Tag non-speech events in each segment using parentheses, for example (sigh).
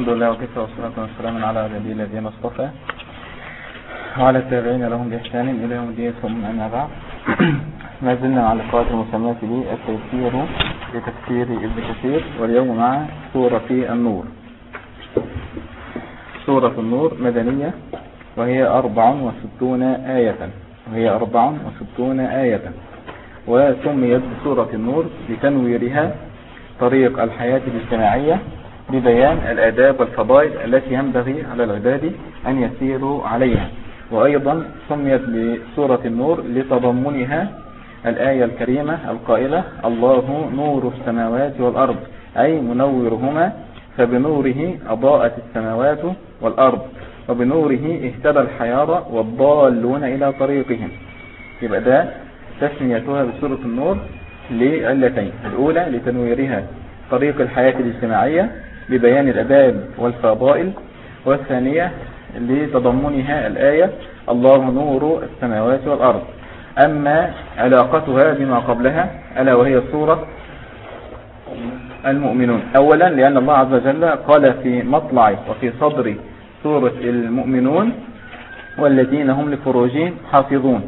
الحمد لله وكفى والصلاة والسلام على عباده الذين اصطفى وعلى التابعين لهم بإحسان إلى يوم الدين ثم أما بعد. (clears throat) ما زلنا مع اللقاءات المسماة بالتيسير لتفسير ابن كثير واليوم مع سورة النور. سورة النور مدنية وهي أربع وستون آية. وهي أربع وستون آية. وسميت بسورة النور لتنويرها طريق الحياة الاجتماعية ببيان الآداب والفضائل التي ينبغي على العباد أن يسيروا عليها. وأيضا سميت بسورة النور لتضمنها الآية الكريمة القائلة الله نور السماوات والأرض أي منورهما فبنوره أضاءت السماوات والأرض وبنوره اهتدى الحيارى والضالون إلى طريقهم. يبقى ده تسميتها بسورة النور لعلتين الأولى لتنويرها طريق الحياة الاجتماعية ببيان الأداب والفضائل. والثانية لتضمنها الآية الله نور السماوات والأرض. أما علاقتها بما قبلها ألا وهي صورة المؤمنون. أولا لأن الله عز وجل قال في مطلع وفي صدر سورة المؤمنون والذين هم لفروجين حافظون.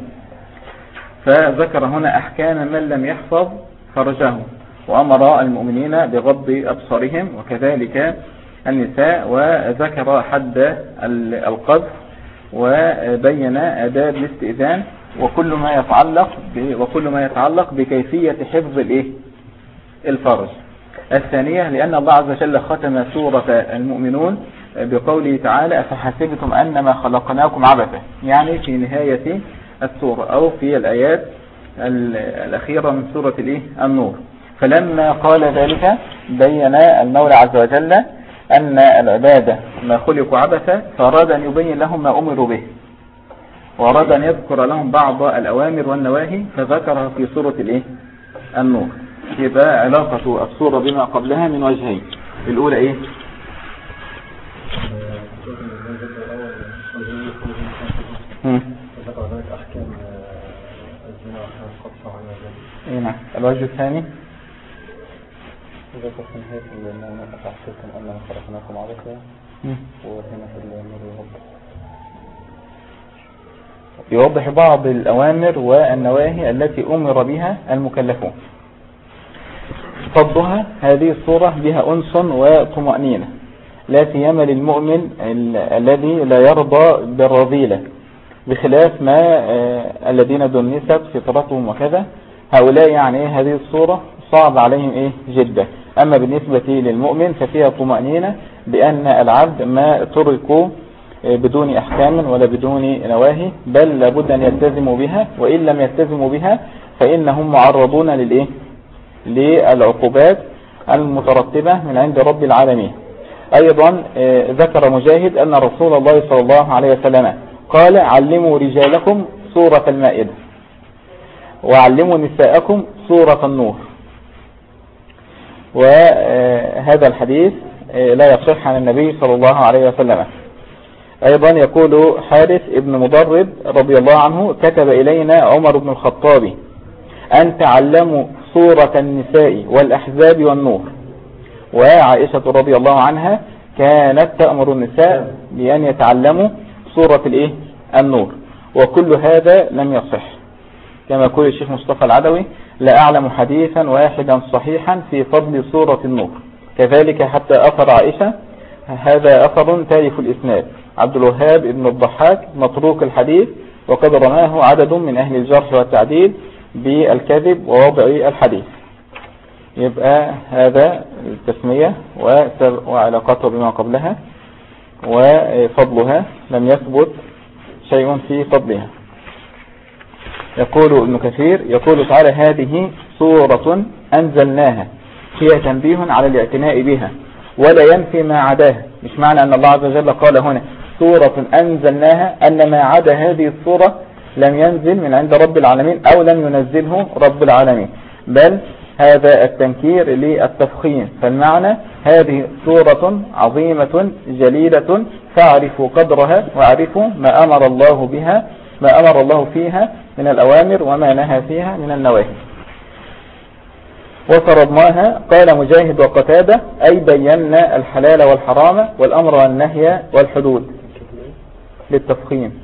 فذكر هنا أحكام من لم يحفظ فرجه وأمر المؤمنين بغض أبصارهم وكذلك النساء وذكر حد القذف وبين أداب الاستئذان وكل ما يتعلق وكل ما يتعلق بكيفية حفظ الإيه؟ الفرج. الثانية لأن الله عز وجل ختم سورة المؤمنون بقوله تعالى أفحسبتم أنما خلقناكم عبثا؟ يعني في نهاية السورة أو في الآيات الأخيرة من سورة الإيه؟ النور. فلما قال ذلك بين المولى عز وجل أن العبادة ما خلقوا عبثا فأراد أن يبين لهم ما أمروا به. وأراد أن يذكر لهم بعض الأوامر والنواهي فذكرها في سورة الإيه؟ النور. يبقى علاقة السورة بما قبلها من وجهين. الأولى إيه نعم. الوجه الثاني؟ ذكر في نهاية النعمة أفحسبتم أننا خلقناكم عبثا وهنا في الأمر يوضح. يوضح بعض الأوامر والنواهي التي أمر بها المكلفون. فضها هذه الصورة بها أنس وطمأنينة. لا سيما للمؤمن الذي لا يرضى بالرذيلة. بخلاف ما الذين دنست فطرتهم وكذا. هؤلاء يعني هذه الصورة صعب عليهم إيه؟ جدا أما بالنسبة للمؤمن ففيها طمأنينة بأن العبد ما تركوا بدون أحكام ولا بدون نواهي بل لابد أن يلتزموا بها وإن لم يلتزموا بها فإنهم معرضون للإيه؟ للعقوبات المترتبة من عند رب العالمين. أيضا ذكر مجاهد أن رسول الله صلى الله عليه وسلم قال علموا رجالكم سورة المائدة وعلموا نساءكم سورة النور. وهذا الحديث لا يصح عن النبي صلى الله عليه وسلم. أيضا يقول حارث ابن مضرب رضي الله عنه كتب إلينا عمر بن الخطاب أن تعلموا سورة النساء والأحزاب والنور. وعائشة رضي الله عنها كانت تأمر النساء بأن يتعلموا سورة الإيه؟ النور. وكل هذا لم يصح. كما يقول الشيخ مصطفى العدوي لا أعلم حديثا واحدا صحيحا في فضل سورة النور. كذلك حتى أثر عائشة هذا أثر تاريخ الإسناد. عبد الوهاب ابن الضحاك مطروق الحديث وقد رماه عدد من أهل الجرح والتعديل بالكذب ووضع الحديث. يبقى هذا التسمية وعلاقته بما قبلها وفضلها لم يثبت شيء في فضلها. يقول ابن كثير يقول تعالى هذه سورة أنزلناها هي تنبيه على الاعتناء بها ولا ينفي ما عداها. مش معنى أن الله عز وجل قال هنا سورة أنزلناها أن ما عدا هذه السورة لم ينزل من عند رب العالمين أو لم ينزله رب العالمين. بل هذا التنكير للتفخيم. فالمعنى هذه سورة عظيمة جليلة فاعرفوا قدرها واعرفوا ما أمر الله بها ما أمر الله فيها من الأوامر وما نهى فيها من النواهي. وفرضناها قال مجاهد وقتادة أي بينا الحلال والحرام والأمر والنهي والحدود. للتفخيم.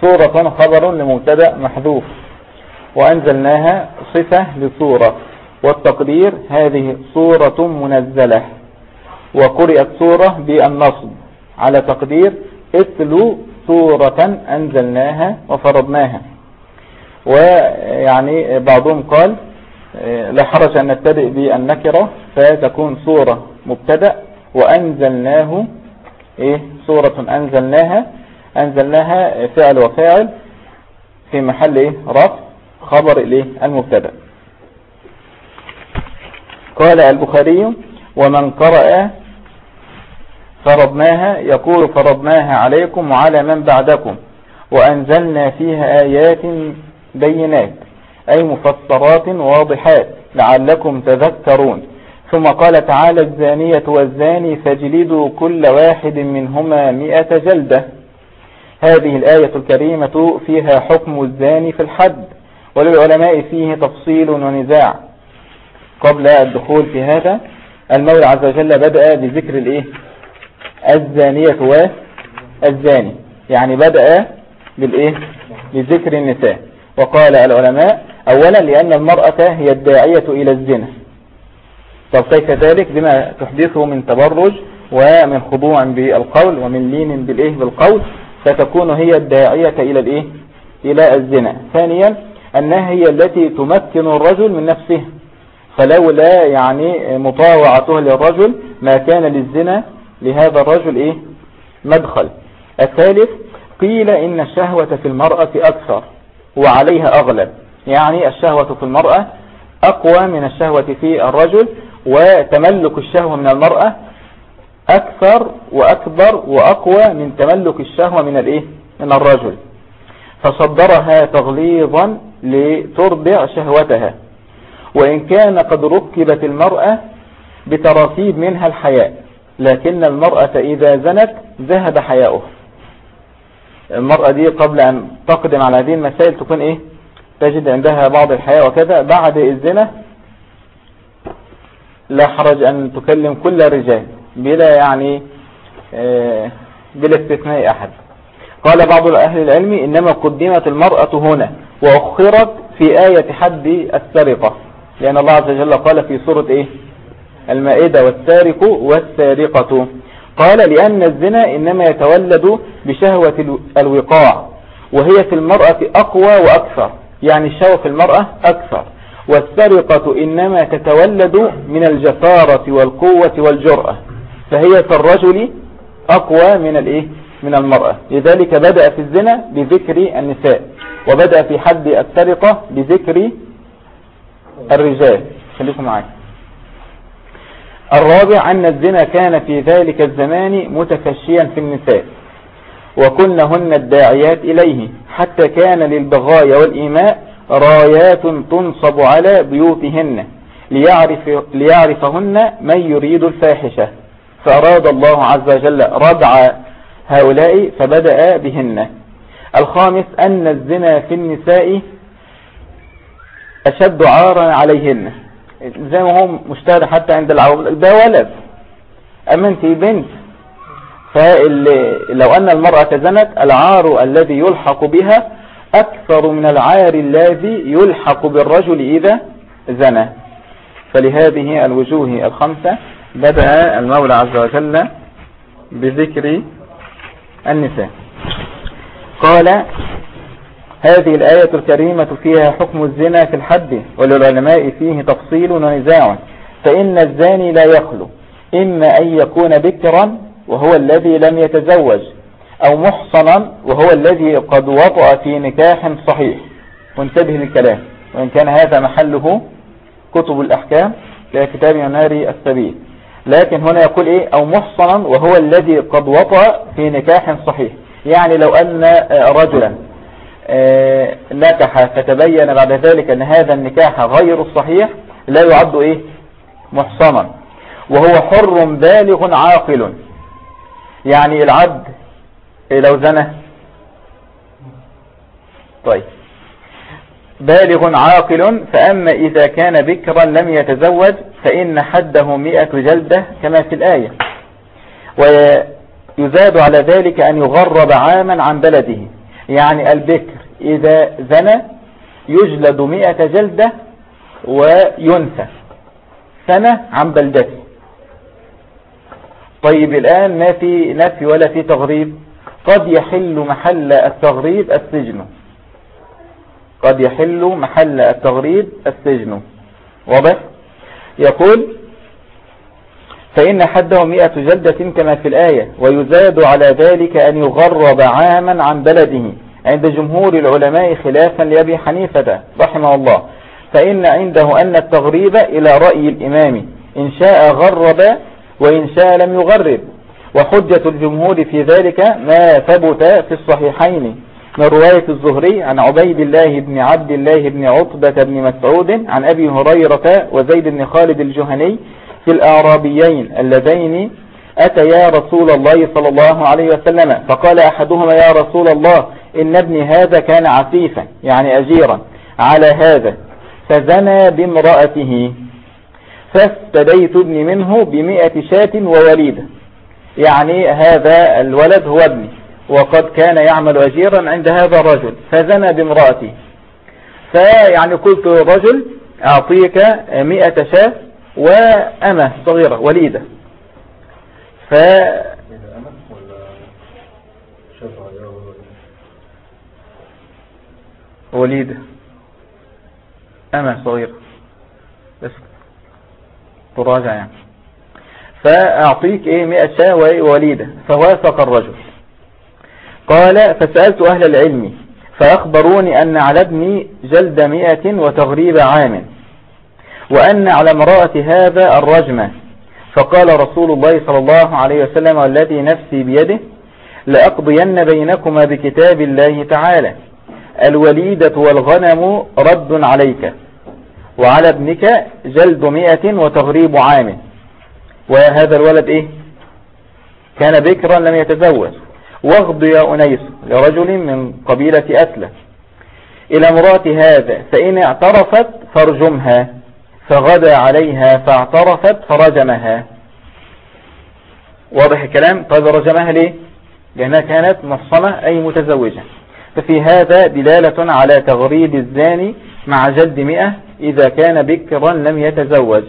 صورة خبر لمبتدأ محذوف. وأنزلناها صفة لصورة والتقدير هذه صورة منزلة. وقرئت صورة بالنصب. على تقدير اتلو صورة أنزلناها وفرضناها. ويعني بعضهم قال لا حرج أن نبتدئ بالنكرة فتكون صورة مبتدأ وأنزلناه إيه صورة أنزلناها أنزلناها فعل وفاعل في محل إيه رفع خبر إليه المبتدأ. قال البخاري ومن قرأ فرضناها يقول فرضناها عليكم وعلى من بعدكم. وأنزلنا فيها آيات بينات أي مفسرات واضحات لعلكم تذكرون. ثم قال تعالى الزانية والزاني فاجلدوا كل واحد منهما مئة جلدة. هذه الآية الكريمة فيها حكم الزاني في الحد وللعلماء فيه تفصيل ونزاع. قبل الدخول في هذا المولى عز وجل بدأ بذكر الإيه؟ الزانية والزاني يعني بدأ بالإيه؟ بذكر النساء. وقال العلماء اولا لأن المرأة هي الداعية إلى الزنا. طب كيف ذلك؟ بما تحدثه من تبرج ومن خضوع بالقول ومن لين بالإيه؟ بالقول فتكون هي الداعية إلى الإيه؟ إلى الزنا. ثانيا أنها هي التي تمكن الرجل من نفسه. فلولا يعني مطاوعته للرجل ما كان للزنا لهذا الرجل إيه؟ مدخل. الثالث قيل إن الشهوة في المرأة أكثر وعليها اغلب يعني الشهوة في المرأة أقوى من الشهوة في الرجل وتملك الشهوة من المرأة أكثر وأكبر وأقوى من تملك الشهوة من الإيه؟ من الرجل. فصدرها تغليظا لترضع شهوتها. وإن كان قد ركبت المرأة بتراكيب منها الحياء. لكن المرأة إذا زنت ذهب حياؤها المرأة دي قبل أن تقدم على هذه المسائل تكون إيه؟ تجد عندها بعض الحياء وكذا. بعد الزنا لا حرج أن تكلم كل الرجال بلا يعني آه، بلا استثناء أحد. قال بعض أهل العلم إنما قدمت المرأة هنا وأخرت في آية حد السرقة لأن الله عز وجل قال في سورة إيه؟ المائدة والسارق والسارقة. قال لأن الزنا إنما يتولد بشهوة الوقاع وهي في المرأة أقوى وأكثر يعني الشهوة في المرأة أكثر. والسرقة إنما تتولد من الجسارة والقوة والجرأة فهي في الرجل أقوى من الإيه؟ من المرأة. لذلك بدأ في الزنا بذكر النساء وبدأ في حد السرقة بذكر الرجال. خليكم معي الرابع أن الزنا كان في ذلك الزمان متفشيا في النساء وكنهن الداعيات إليه حتى كان للبغايا والإيماء رايات تنصب على بيوتهن ليعرف ليعرفهن من يريد الفاحشة. فأراد الله عز وجل ردع هؤلاء فبدأ بهن. الخامس أن الزنا في النساء أشد عارا عليهن. زي ما هو مشتهر حتى عند العوام ده ولد. أما أنت بنت فلو أن المرأة زنت العار الذي يلحق بها أكثر من العار الذي يلحق بالرجل إذا زنى. فلهذه الوجوه الخمسة بدأ المولى عز وجل بذكر النساء. قال هذه الآية الكريمة فيها حكم الزنا في الحد وللعلماء فيه تفصيل ونزاع. فإن الزاني لا يخلو إما أن يكون بكرا وهو الذي لم يتزوج أو محصنا وهو الذي قد وطأ في نكاح صحيح. وانتبه للكلام. وإن كان هذا محله كتب الأحكام ككتاب نار السبيل. لكن هنا يقول إيه؟ أو محصنا وهو الذي قد وطأ في نكاح صحيح. يعني لو أن رجلا نكح فتبين بعد ذلك أن هذا النكاح غير الصحيح لا يعد إيه؟ محصنا. وهو حر بالغ عاقل. يعني العبد لو زنى؟ طيب. بالغ عاقل فأما إذا كان بكرا لم يتزوج فإن حده مئة جلدة كما في الآية. ويزاد على ذلك أن يغرب عاما عن بلده. يعني البكر إذا زنى يجلد مئة جلدة وينسى سنة عن بلدته. طيب الآن ما في نفي ولا في تغريب؟ قد يحل محل التغريب السجن. قد يحل محل التغريب السجن. واضح؟ يقول فإن حده مئة جلدة كما في الآية ويزاد على ذلك أن يغرب عاما عن بلده عند جمهور العلماء خلافا لأبي حنيفة رحمه الله. فإن عنده أن التغريب إلى رأي الإمام إن شاء غرب وإن شاء لم يغرب. وحجة الجمهور في ذلك ما ثبت في الصحيحين. من رواية الزهري عن عبيد الله بن عبد الله بن عطبة بن مسعود عن أبي هريرة وزيد بن خالد الجهني في الأعرابيين اللذين أتيا رسول الله صلى الله عليه وسلم فقال أحدهما يا رسول الله إن ابني هذا كان عفيفا يعني أجيرا على هذا فزنى بامرأته فاستديت ابني منه بمئة شاة ووليدة يعني هذا الولد هو ابني وقد كان يعمل أجيرا عند هذا الرجل فزنى بامرأتي فيعني قلت رجل أعطيك مئة شاة وأمة صغيرة وليدة. ف وليدة. أمة صغيرة. بس تراجع يعني. فأعطيك إيه مئة شاة ووليدة فوافق الرجل. قال فسألت أهل العلم فأخبروني أن على ابني جلد مئة وتغريب عام. وأن على امرأة هذا الرجمة فقال رسول الله صلى الله عليه وسلم والذي نفسي بيده لأقضين بينكما بكتاب الله تعالى. الوليدة والغنم رد عليك. وعلى ابنك جلد مئة وتغريب عام. وهذا الولد إيه؟ كان بكرا لم يتزوج. واغض يا أنيس لرجل من قبيلة أسلة. إلى مرات هذا فإن اعترفت فارجمها. فغدا عليها فاعترفت فرجمها. واضح الكلام؟ طيب رجمها ليه؟ لأنها كانت محصنة أي متزوجة. ففي هذا دلالة على تغريب الزاني مع جلد مئة إذا كان بكرا لم يتزوج.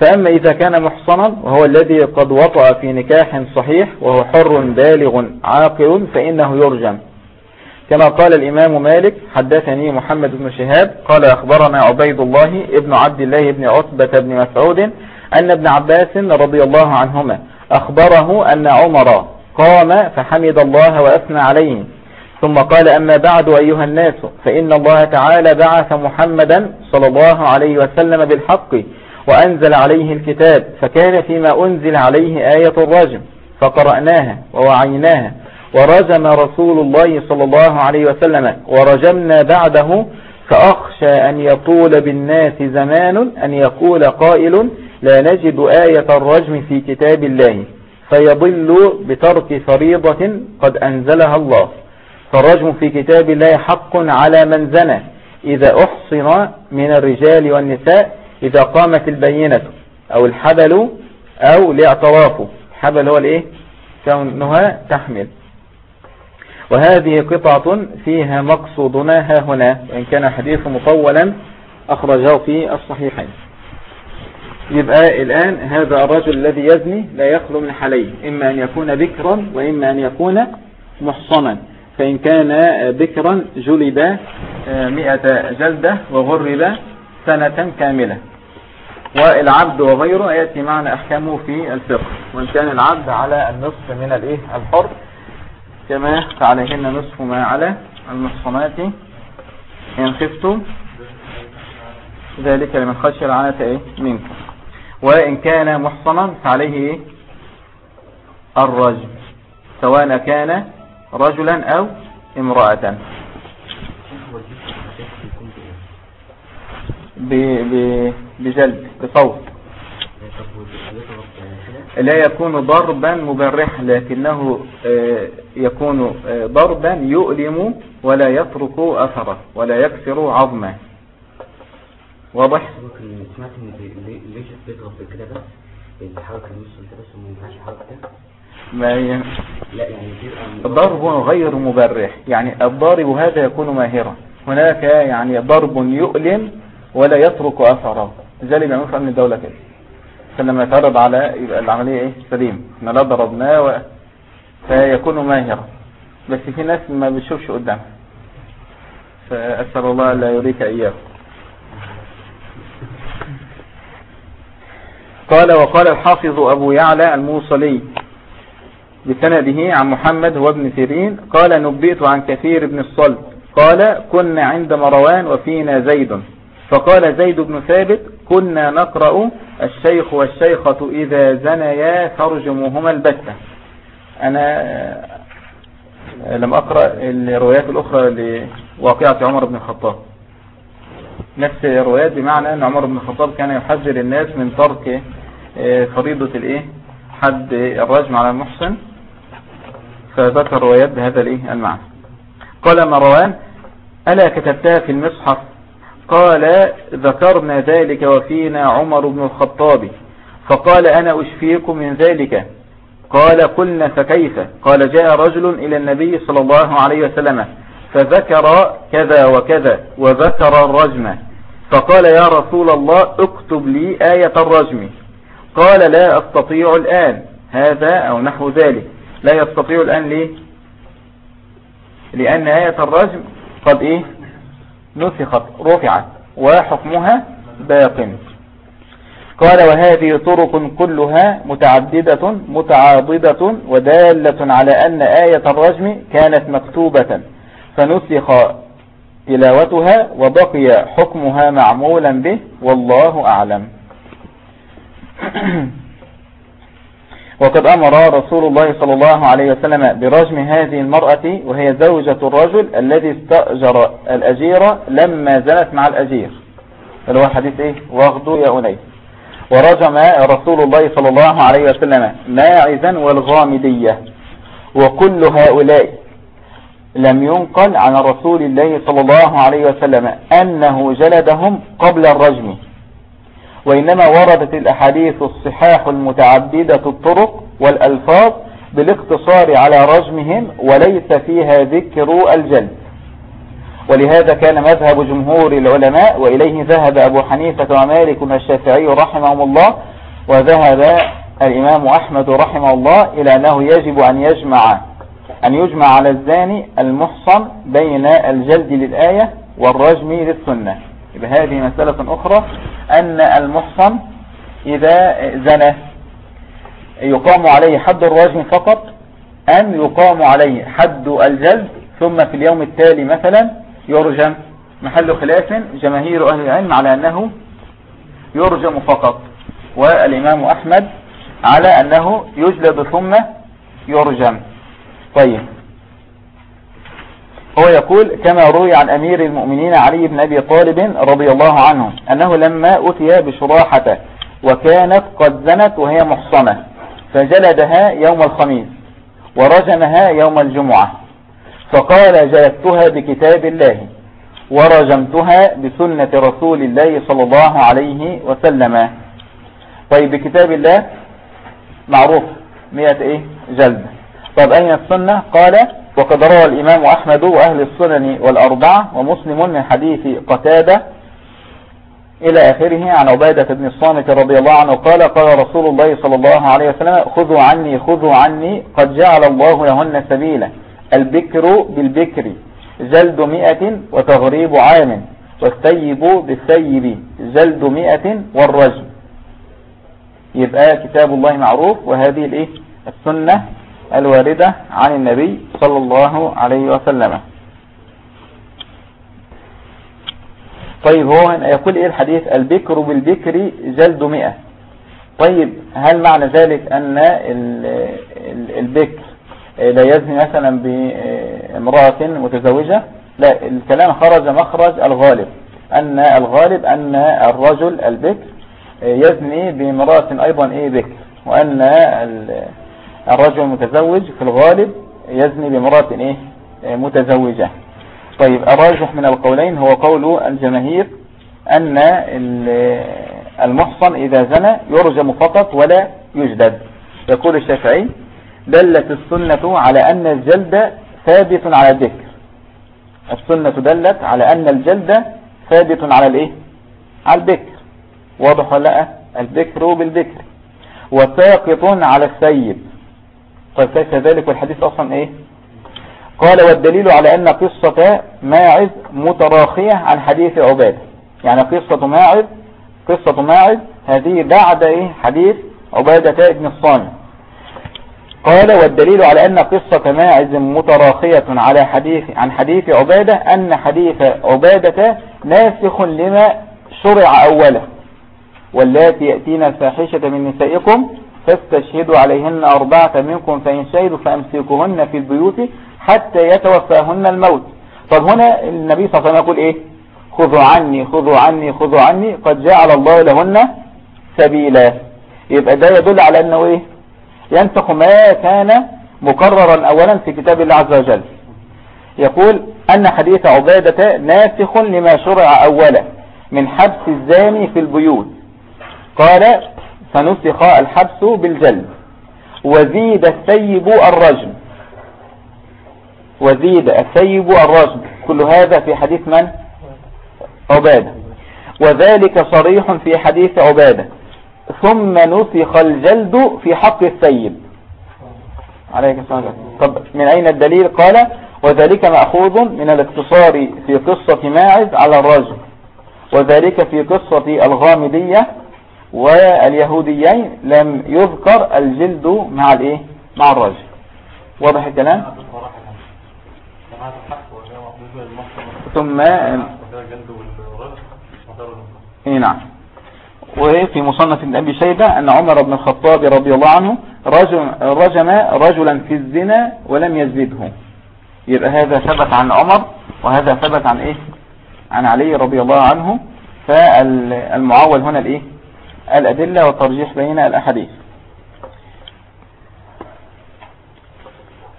فأما إذا كان محصنا وهو الذي قد وطأ في نكاح صحيح وهو حر بالغ عاقل فإنه يرجم. كما قال الإمام مالك حدثني محمد بن شهاب قال أخبرنا عبيد الله ابن عبد الله بن عتبة بن مسعود أن ابن عباس رضي الله عنهما أخبره أن عمر قام فحمد الله وأثنى عليه. ثم قال أما بعد أيها الناس فإن الله تعالى بعث محمدا صلى الله عليه وسلم بالحق وأنزل عليه الكتاب فكان فيما أنزل عليه آية الرجم فقرأناها ووعيناها. ورجم رسول الله صلى الله عليه وسلم ورجمنا بعده فأخشى أن يطول بالناس زمان أن يقول قائل لا نجد آية الرجم في كتاب الله فيضل بترك فريضة قد أنزلها الله. فالرجم في كتاب الله حق على من زنى إذا أحصن من الرجال والنساء إذا قامت البينة أو الحبل أو لاعترافه الحبل هو الإيه؟ كونها تحمل. وهذه قطعة فيها مقصودنا ها هنا وإن كان حديث مطولا أخرجه في الصحيحين. يبقى الآن هذا الرجل الذي يزني لا يخلو من حالين إما أن يكون بكرا وإما أن يكون محصنا. فإن كان بكرا جلد آه، مئة جلدة وغرب سنة كاملة. والعبد وغيره يأتي معنا أحكامه في الفقه وإن كان العبد على النصف من الإيه؟ الحر. كما فعليهن نصف ما على المحصنات. إن خفتم ذلك لمن خشي العنة إيه؟ منكم. وإن كان محصنا فعليه إيه؟ الرجل سواء كان رجلا أو امرأة. بجلد بصوت. لا يكون ضربا مبرح لكنه آه، يكون آه، ضربا يؤلم ولا يترك أثره ولا يكسر عظمه. واضح؟ سمعت ان ليش بيضرب كده بس الحركه النص كده بس وما ينفعش حركه ما ي... لا يعني ضرب غير مبرح يعني الضارب هذا يكون ماهرا. هناك يعني ضرب يؤلم ولا يترك أثره. لذلك بيعملوا في أمن الدولة كده عشان لما يتعرض على يبقى العملية إيه؟ سليم إحنا لا ضربناه و... فيكون ماهرا بس في ناس ما بيشوفش قدامها. فأسأل الله لا يريك إياه. قال وقال الحافظ أبو يعلى الموصلي بسنده عن محمد هو ابن سيرين قال نبئت عن كثير بن الصلت قال كنا عند مروان وفينا زيد. فقال زيد بن ثابت كنا نقرأ الشيخ والشيخة إذا زنيا ترجمهما البتة. أنا لم أقرأ الروايات الأخرى لواقعة عمر بن الخطاب. نفس الروايات بمعنى أن عمر بن الخطاب كان يحذر الناس من ترك فريضة الإيه؟ حد الرجم على المحسن. فذكر روايات بهذا الإيه؟ المعنى. قال مروان ألا كتبتها في المصحف؟ قال ذكرنا ذلك وفينا عمر بن الخطاب. فقال أنا أشفيكم من ذلك. قال قلنا فكيف؟ قال جاء رجل إلى النبي صلى الله عليه وسلم فذكر كذا وكذا وذكر الرجم. فقال يا رسول الله اكتب لي آية الرجم. قال لا أستطيع الآن. هذا أو نحو ذلك. لا يستطيع الآن ليه؟ لأن آية الرجم قد إيه؟ نسخت رفعت وحكمها باق. قال وهذه طرق كلها متعددة متعاضدة ودالة على أن آية الرجم كانت مكتوبة. فنسخ تلاوتها وبقي حكمها معمولا به والله أعلم. (clears throat) وقد أمر رسول الله صلى الله عليه وسلم برجم هذه المرأة وهي زوجة الرجل الذي استأجر الأجير لما زنت مع الأجير. اللي هو حديث إيه؟ واغدوا يا أنيس ورجم رسول الله صلى الله عليه وسلم ماعزا والغامدية. وكل هؤلاء لم ينقل عن رسول الله صلى الله عليه وسلم أنه جلدهم قبل الرجم. وإنما وردت الأحاديث الصحاح المتعددة الطرق والألفاظ بالاقتصار على رجمهم وليس فيها ذكر الجلد. ولهذا كان مذهب جمهور العلماء وإليه ذهب أبو حنيفة ومالك والشافعي رحمهم الله وذهب الإمام أحمد رحمه الله إلى أنه يجب أن يجمع أن يجمع على الزاني المحصن بين الجلد للآية والرجم للسنة. بهذه مسألة أخرى أن المحصن إذا زنى يقام عليه حد الرجم فقط أم يقام عليه حد الجلد ثم في اليوم التالي مثلا يرجم. محل خلاف جماهير أهل العلم على أنه يرجم فقط والإمام أحمد على أنه يجلد ثم يرجم. طيب. هو يقول كما روي عن أمير المؤمنين علي بن أبي طالب رضي الله عنه أنه لما أتي بشراحة وكانت قد زنت وهي محصنة فجلدها يوم الخميس ورجمها يوم الجمعة فقال جلدتها بكتاب الله ورجمتها بسنة رسول الله صلى الله عليه وسلم. طيب بكتاب الله معروف مئة إيه؟ جلد. طيب أين السنة؟ قال وقد روى الإمام أحمد وأهل السنن والأربعة ومسلم من حديث قتادة إلى آخره عن عبادة بن الصامت رضي الله عنه قال قال رسول الله صلى الله عليه وسلم خذوا عني خذوا عني قد جعل الله لهن سبيلا. البكر بالبكر جلد مئة وتغريب عام والسيب بالسيب جلد مئة والرجم. يبقى كتاب الله معروف وهذه السنة الواردة عن النبي صلى الله عليه وسلم. طيب هو يقول إيه الحديث؟ البكر بالبكر جلد مئة. طيب هل معنى ذلك أن البكر لا يزني مثلا بامرأة متزوجة؟ لا الكلام خرج مخرج الغالب. أن الغالب أن الرجل البكر يزني بامرأة أيضا إيه ذكر وأن ال- الرجل المتزوج في الغالب يزني بامرأة إيه؟ متزوجة. طيب الراجح من القولين هو قول الجماهير أن ال- المحصن إذا زنى يرجم فقط ولا يجدد. يقول الشافعي دلت السنة على أن الجلد ثابت على الذكر. السنة دلت على أن الجلد ثابت على الإيه؟ على الذكر. واضح ولا لا؟ الذكر بالذكر. وساقط على السيد. طيب كيف ذلك؟ والحديث أصلا إيه؟ قال والدليل على أن قصة ماعز متراخية عن حديث عبادة. يعني قصة ماعز قصة ماعز هذه بعد إيه؟ حديث عبادة ابن الصامت. قال والدليل على أن قصة ماعز متراخية على حديث عن حديث عبادة أن حديث عبادة ناسخ لما شرع أوله. واللاتي يأتين الفاحشة من نسائكم فاستشهدوا عليهن أربعة منكم فإن شهدوا فأمسكوهن في البيوت حتى يتوفاهن الموت. طب هنا النبي صلى الله عليه وسلم يقول إيه؟ خذوا عني خذوا عني خذوا عني قد جعل الله لهن سبيلا. يبقى ده يدل على أنه إيه؟ ينسخ ما كان مقررا أولا في كتاب الله عز وجل. يقول أن حديث عبادة ناسخ لما شرع أولا من حبس الزاني في البيوت. قال فنسخ الحبس بالجلد وزيد الثيب الرجم. وزيد الثيب الرجم. كل هذا في حديث من؟ عبادة. وذلك صريح في حديث عبادة. ثم نسخ الجلد في حق الثيب. عليك السلام طب من أين الدليل؟ قال وذلك مأخوذ من الاقتصار في قصة ماعز على الرجل وذلك في قصة الغامدية واليهوديين لم يذكر الجلد مع الإيه؟ مع الرجل. واضح الكلام؟ ثم اي نعم. وفي مصنف ابن أبي شيبة أن عمر بن الخطاب رضي الله عنه رجم, رجم رجلا في الزنا ولم يزده. يبقى هذا ثبت عن عمر وهذا ثبت عن إيه؟ عن علي رضي الله عنه. فالمعول هنا الإيه؟ الأدلة والترجيح بين الأحاديث.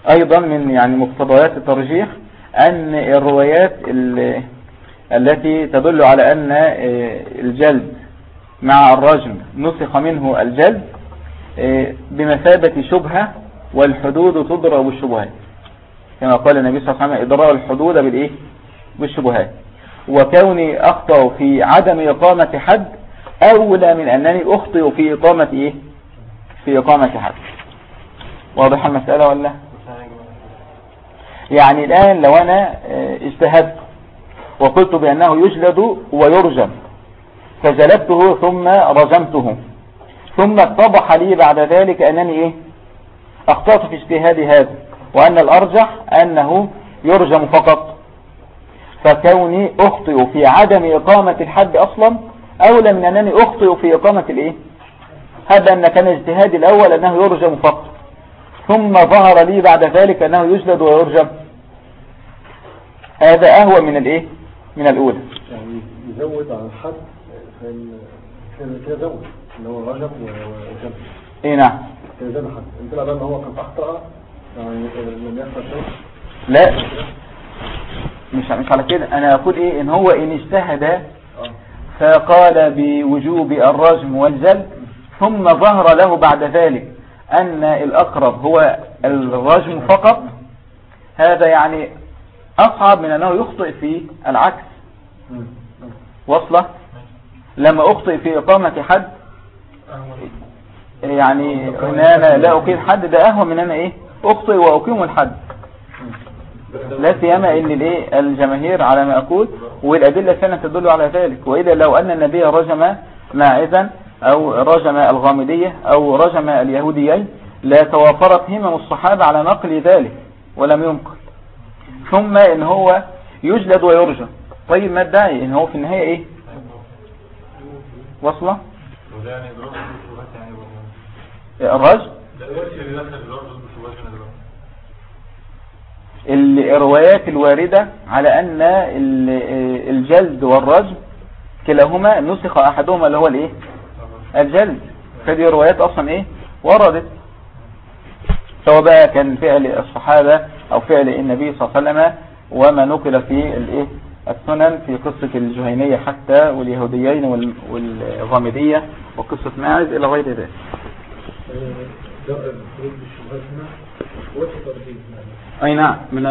أيضا من يعني مقتضيات الترجيح أن الروايات التي تدل على أن الجلد مع الرجم نسخ منه الجلد بمثابة شبهة والحدود تضرب بالشبهات. كما قال النبي صلى الله عليه وسلم إضراء الحدود بالإيه؟ بالشبهات. وكوني أخطأ في عدم إقامة حد أولى من أنني أخطئ في إقامة إيه؟ في إقامة حد واضح المسألة ولا؟ يعني الآن لو أنا اجتهدت وقلت بأنه يجلد ويرجم فجلبته ثم رجمته ثم اتضح لي بعد ذلك أنني إيه؟ أخطأت في اجتهادي هذا وأن الأرجح أنه يرجم فقط. فكوني أخطئ في عدم إقامة الحد أصلا أولى من أنني أخطئ في إقامة الإيه؟ هذا أن كان اجتهادي الأول أنه يرجم فقط. ثم ظهر لي بعد ذلك أنه يجلد ويرجم. هذا أهوى من الإيه؟ من الأولى. يعني يزود عن الحد كان كده زود. اللي هو رجب وجب إيه نعم. كده زاد الحد انت بقى إن هو كان أخطأ يعني لم يحصل شيء. لا. مش مش على كده. أنا أقول إيه؟ إن هو إن اجتهد آه. فقال بوجوب الرجم والجلد ثم ظهر له بعد ذلك أن الأقرب هو الرجم فقط. هذا يعني أصعب من أنه يخطئ في العكس. وصله لما أخطئ في إقامة حد يعني أنا لا أقيم حد ده اهوى من أنا إيه؟ أخطئ وأقيم الحد. لا سيما إن الإيه؟ الجماهير على ما أقول والأدلة الثانية تدل على ذلك. وإذا لو أن النبي رجم ماعزا أو رجم الغامدية أو رجم اليهوديين لا توافرت همم الصحابة على نقل ذلك ولم ينقل. ثم إن هو يجلد ويرجم. طيب ما ادعي إن هو في النهاية إيه؟ وصلة؟ وده يعني إدراك الشبهات يعني الرجم ده إيش اللي دخل الأرض بالشبهات هنا دلوقتي الروايات الواردة على أن ال- الجلد والرجم كلاهما نسخ أحدهما اللي هو الإيه؟ الجلد. فدي روايات أصلا إيه؟ وردت. سواء بقى كان فعل الصحابة أو فعل النبي صلى الله عليه وسلم وما نقل في الإيه؟ السنن في قصة الجهينية حتى واليهوديين وال- والغامدية وقصة ماعز إلى غير ذلك. اي نعم من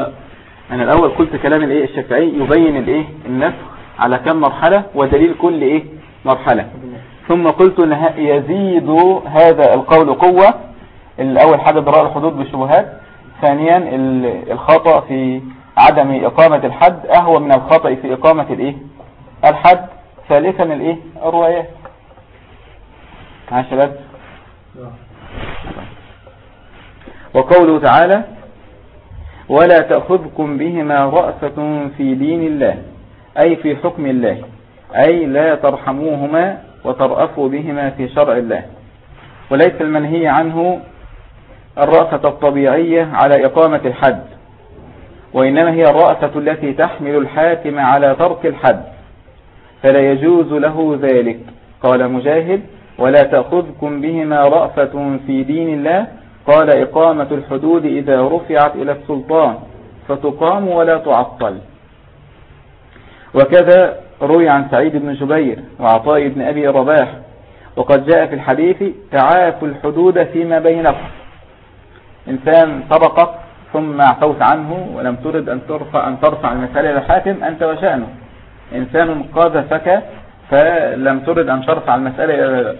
أنا الأول قلت كلام الإيه؟ الشافعي يبين الإيه؟ النسخ على كم مرحلة ودليل كل إيه؟ مرحلة. ثم قلت إن يزيد هذا القول قوة. الأول حاجة ضرار الحدود بالشبهات. ثانيا ال- الخطأ في عدم إقامة الحد. اهوى من الخطأ في إقامة الإيه؟ الحد. ثالثا الإيه؟ الروايات مع شباب. وقوله تعالى ولا تأخذكم بهما رأفة في دين الله أي في حكم الله أي لا ترحموهما وترأفوا بهما في شرع الله. وليس المنهي عنه الرأفة الطبيعية على إقامة الحد وإنما هي الرأفة التي تحمل الحاكم على ترك الحد. فلا يجوز له ذلك. قال مجاهد ولا تأخذكم بهما رأفة في دين الله قال إقامة الحدود إذا رفعت إلى السلطان فتقام ولا تعطل. وكذا روي عن سعيد بن جبير وعطاء بن أبي رباح وقد جاء في الحديث تعافوا الحدود فيما بينكم إنسان سبقك ثم عفوت عنه ولم ترد أن ترفع, أن ترفع المسألة إلى الحاكم أنت وشأنه. إنسان قاذفك فلم ترد أن ترفع المسألة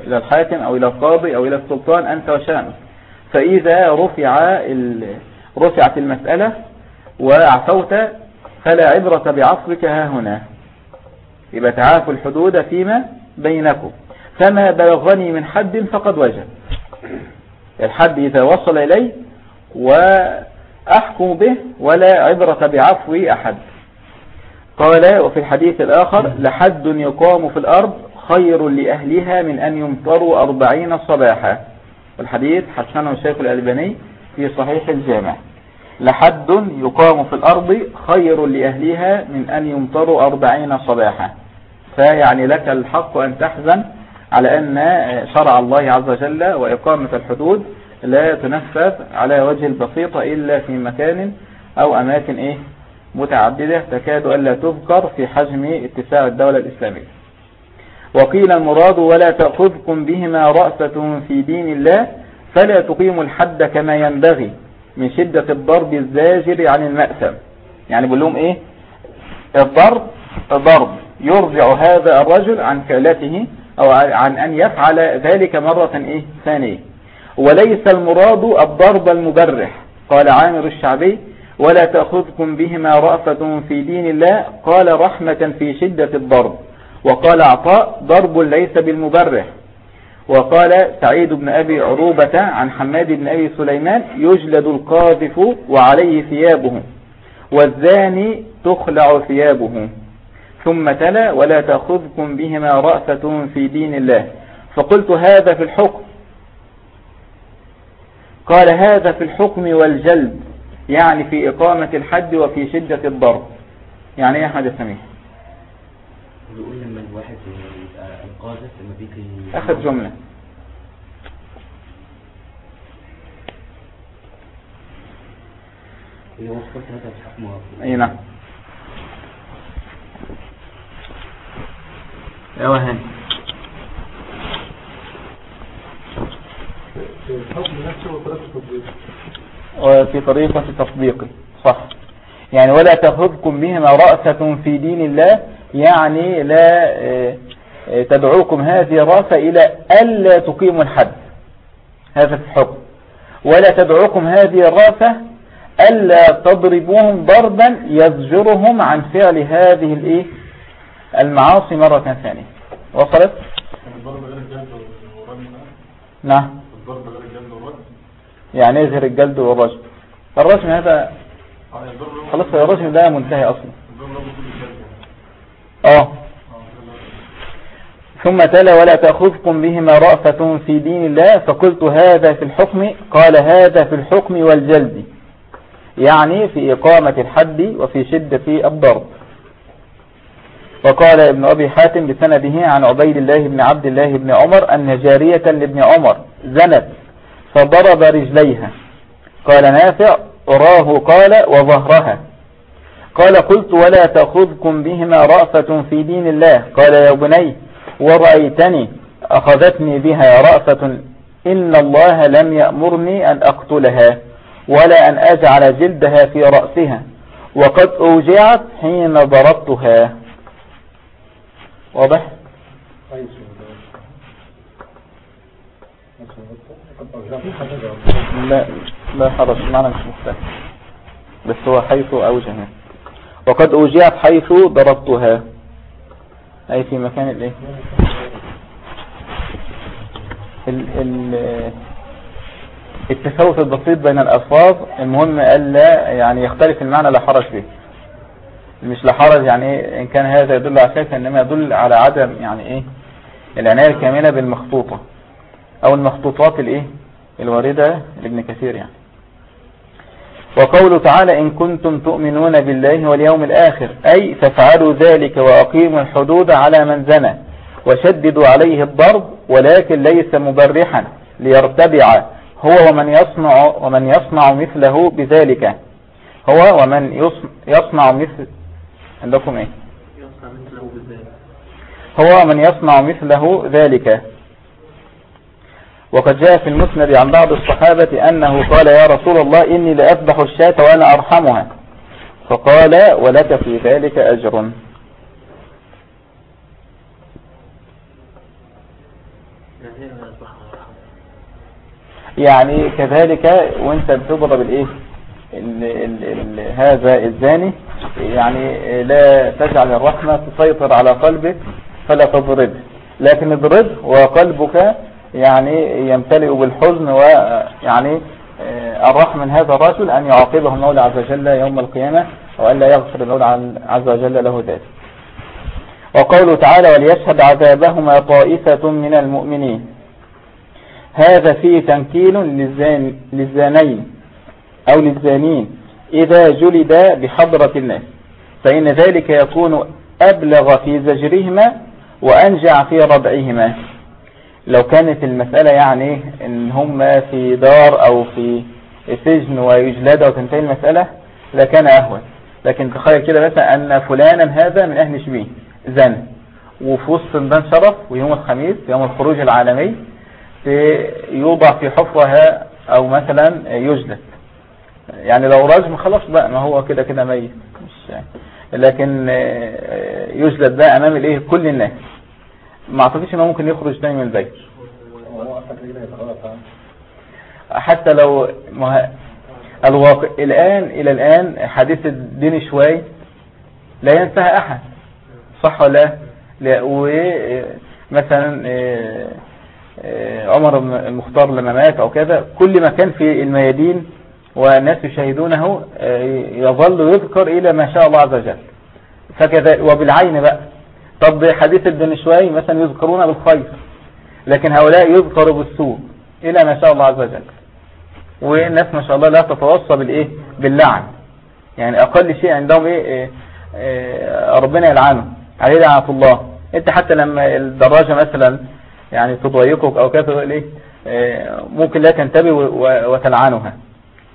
إلى الحاكم أو إلى القاضي أو إلى السلطان أنت وشأنه. فإذا رفع. رفعت المسألة وعفوت فلا عبرة بعفوك ها هنا. يبقى تعافوا الحدود فيما بينكم. فما بلغني من حد فقد وجب. الحد إذا وصل إلي وأحكم به ولا عبرة بعفو أحد. قال وفي الحديث الآخر لحد يقام في الأرض خير لأهلها من أن يمطروا أربعين صباحا. والحديث حسنه الشيخ الألباني في صحيح الجامع. لحد يقام في الأرض خير لأهلها من أن يمطروا أربعين صباحا. فيعني لك الحق أن تحزن على أن شرع الله عز وجل وإقامة الحدود لا تنفذ على وجه البسيطة إلا في مكان أو أماكن إيه؟ متعددة تكاد ألا تذكر في حجم اتساع الدولة الإسلامية. وقيل المراد ولا تأخذكم بهما رأسة في دين الله فلا تقيموا الحد كما ينبغي من شدة الضرب الزاجر عن المأثم. يعني بقول لهم إيه؟ الضرب ضرب يرجع هذا الرجل عن فعلته أو عن أن يفعل ذلك مرة إيه؟ ثانية. وليس المراد الضرب المبرح. قال عامر الشعبي ولا تأخذكم بهما رأفة في دين الله. قال رحمة في شدة الضرب. وقال عطاء ضرب ليس بالمبرح وقال سعيد بن أبي عروبة عن حماد بن أبي سليمان يجلد القاذف وعليه ثيابه والزاني تخلع ثيابه. ثم تلا ولا تأخذكم بهما رأفة في دين الله. فقلت هذا في الحكم. قال هذا في الحكم والجلد يعني في إقامة الحد وفي شدة الضرب. يعني إيه أحمد السميح يبقى القاذف لما بيجي أخذ جملة. هي وصفة هذا الحكم أي نعم. يا وهن. في الحكم نفسه وطريقة التطبيق وفي طريقة تطبيقه صح. يعني ولا تأخذكم بهما رأسة في دين الله يعني لا آه، آه، تدعوكم هذه الرأسة إلى ألا تقيموا الحد. هذا في الحكم. ولا تدعوكم هذه الرأسة ألا تضربوهم ضربا يزجرهم عن فعل هذه الإيه؟ المعاصي مرة ثانية. وصلت؟ نعم. الضرب غير الجلد والرجل. يعني يظهر الجلد والرجم الرجم هذا الضرب خلاص الرجم ده منتهي أصلا الضرب له كل الجلد آه. ثم تلا ولا تأخذكم بهما رأفة في دين الله فقلت هذا في الحكم قال هذا في الحكم والجلد يعني في إقامة الحد وفي شدة الضرب. وقال ابن أبي حاتم بسنده عن عبيد الله بن عبد الله بن عمر أن جارية لابن عمر زنت فضرب رجليها. قال نافع أراه قال وظهرها. قال قلت ولا تأخذكم بهما رأفة في دين الله. قال يا بني ورأيتني أخذتني بها رأفة إن الله لم يأمرني أن أقتلها ولا أن أجعل جلدها في رأسها وقد أوجعت حين ضربتها. واضح؟ لا لا حرج المعنى مش مختلف. بس هو حيث أوجه. وقد أوجعت حيث ضربتها. أي في مكان الإيه؟ ال ال التفاوت البسيط بين الألفاظ. المهم ألا يعني يختلف المعنى لا حرج به مش لا حرج يعني إيه؟ إن كان هذا يدل على شيء إنما يدل على عدم يعني إيه؟ العناية الكاملة بالمخطوطة. أو المخطوطات الإيه؟ الواردة لابن كثير يعني. وقوله تعالى إن كنتم تؤمنون بالله واليوم الآخر أي فافعلوا ذلك وأقيموا الحدود على من زنى وشددوا عليه الضرب ولكن ليس مبرحا ليرتبع هو ومن يصنع ومن يصنع مثله بذلك. هو ومن يصنع مثل عندكم إيه؟ يصنع مثله بالذات هو من يصنع مثله ذلك. وقد جاء في المسند عن بعض الصحابة أنه قال يا رسول الله إني لأذبح الشاة وأنا أرحمها. فقال ولك في ذلك أجر. يعني كذلك وأنت بتضرب الايه ال ال ال هذا الزاني يعني لا تجعل الرحمة تسيطر على قلبك فلا تضربه لكن اضربه وقلبك يعني يمتلئ بالحزن ويعني آه، الرحمة من هذا الرجل أن يعاقبه المولى عز وجل يوم القيامة وأن لا يغفر المولى عز وجل له ذلك. وقوله تعالى وليشهد عذابهما طائفة من المؤمنين هذا فيه تنكيل للزان للزانين أو للزانين إذا جلد بحضرة الناس فإن ذلك يكون أبلغ في زجرهما وأنجع في ردعهما لو كانت المسألة يعني إن هم في دار أو في سجن ويجلد وتنتهي المسألة لكان أهون. لكن تخيل كده مثلا أن فلانا هذا من أهل شبيه زن. وفي وسط ميدان شرف ويوم الخميس يوم الخروج العالمي في- يوضع في حفرها أو مثلا يجلد. يعني لو رجم خلاص بقى ما هو كده كده ميت. مش لكن آه، يجلد بقى أمام الايه كل الناس. ما أعتقدش إنه ممكن يخرج تاني من البيت. هو حتى لو مه... الواقع الآن إلى الآن حديث الدين شوي لا ينساها أحد. صح ولا لا؟ لا ومثلا آه، آه، عمر المختار لما مات أو كذا كل ما كان في الميادين والناس يشاهدونه آه، يظل يذكر إلى ما شاء الله عز وجل. فكذا وبالعين بقى. طب حديث ابن شوي مثلا يذكرون بالخير لكن هؤلاء يذكروا بالسوء إلى ما شاء الله عز وجل. والناس ما شاء الله لا تتوصى بالإيه؟ باللعن. يعني أقل شيء عندهم إيه, إيه, إيه؟ ربنا يلعنه. عليه لعنة الله. أنت حتى لما الدراجة مثلا يعني تضايقك أو كذا تقول إيه؟ إيه، ممكن لا تنتبه وتلعنها.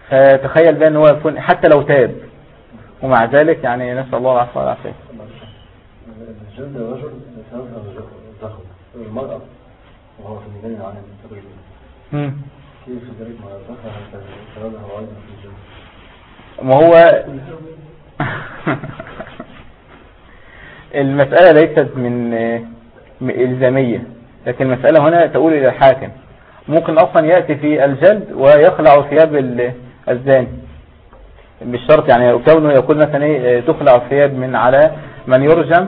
فتخيل إن هو يكون حتى لو تاب. ومع ذلك يعني نسأل الله العفو والعافية. جلد الرجل سببها الزخم المرأة وهو في عن التدريب مم. كيف ذلك مع الزخم سببها وعينا في الجلد ما هو (laughs) المسألة ليست من إلزامية لكن المسألة هنا تقول إلى الحاكم. ممكن أصلا يأتي في الجلد ويخلع ثياب ال- الزاني. مش شرط يعني كونه يقول مثلا إيه تخلع الثياب من على من يرجم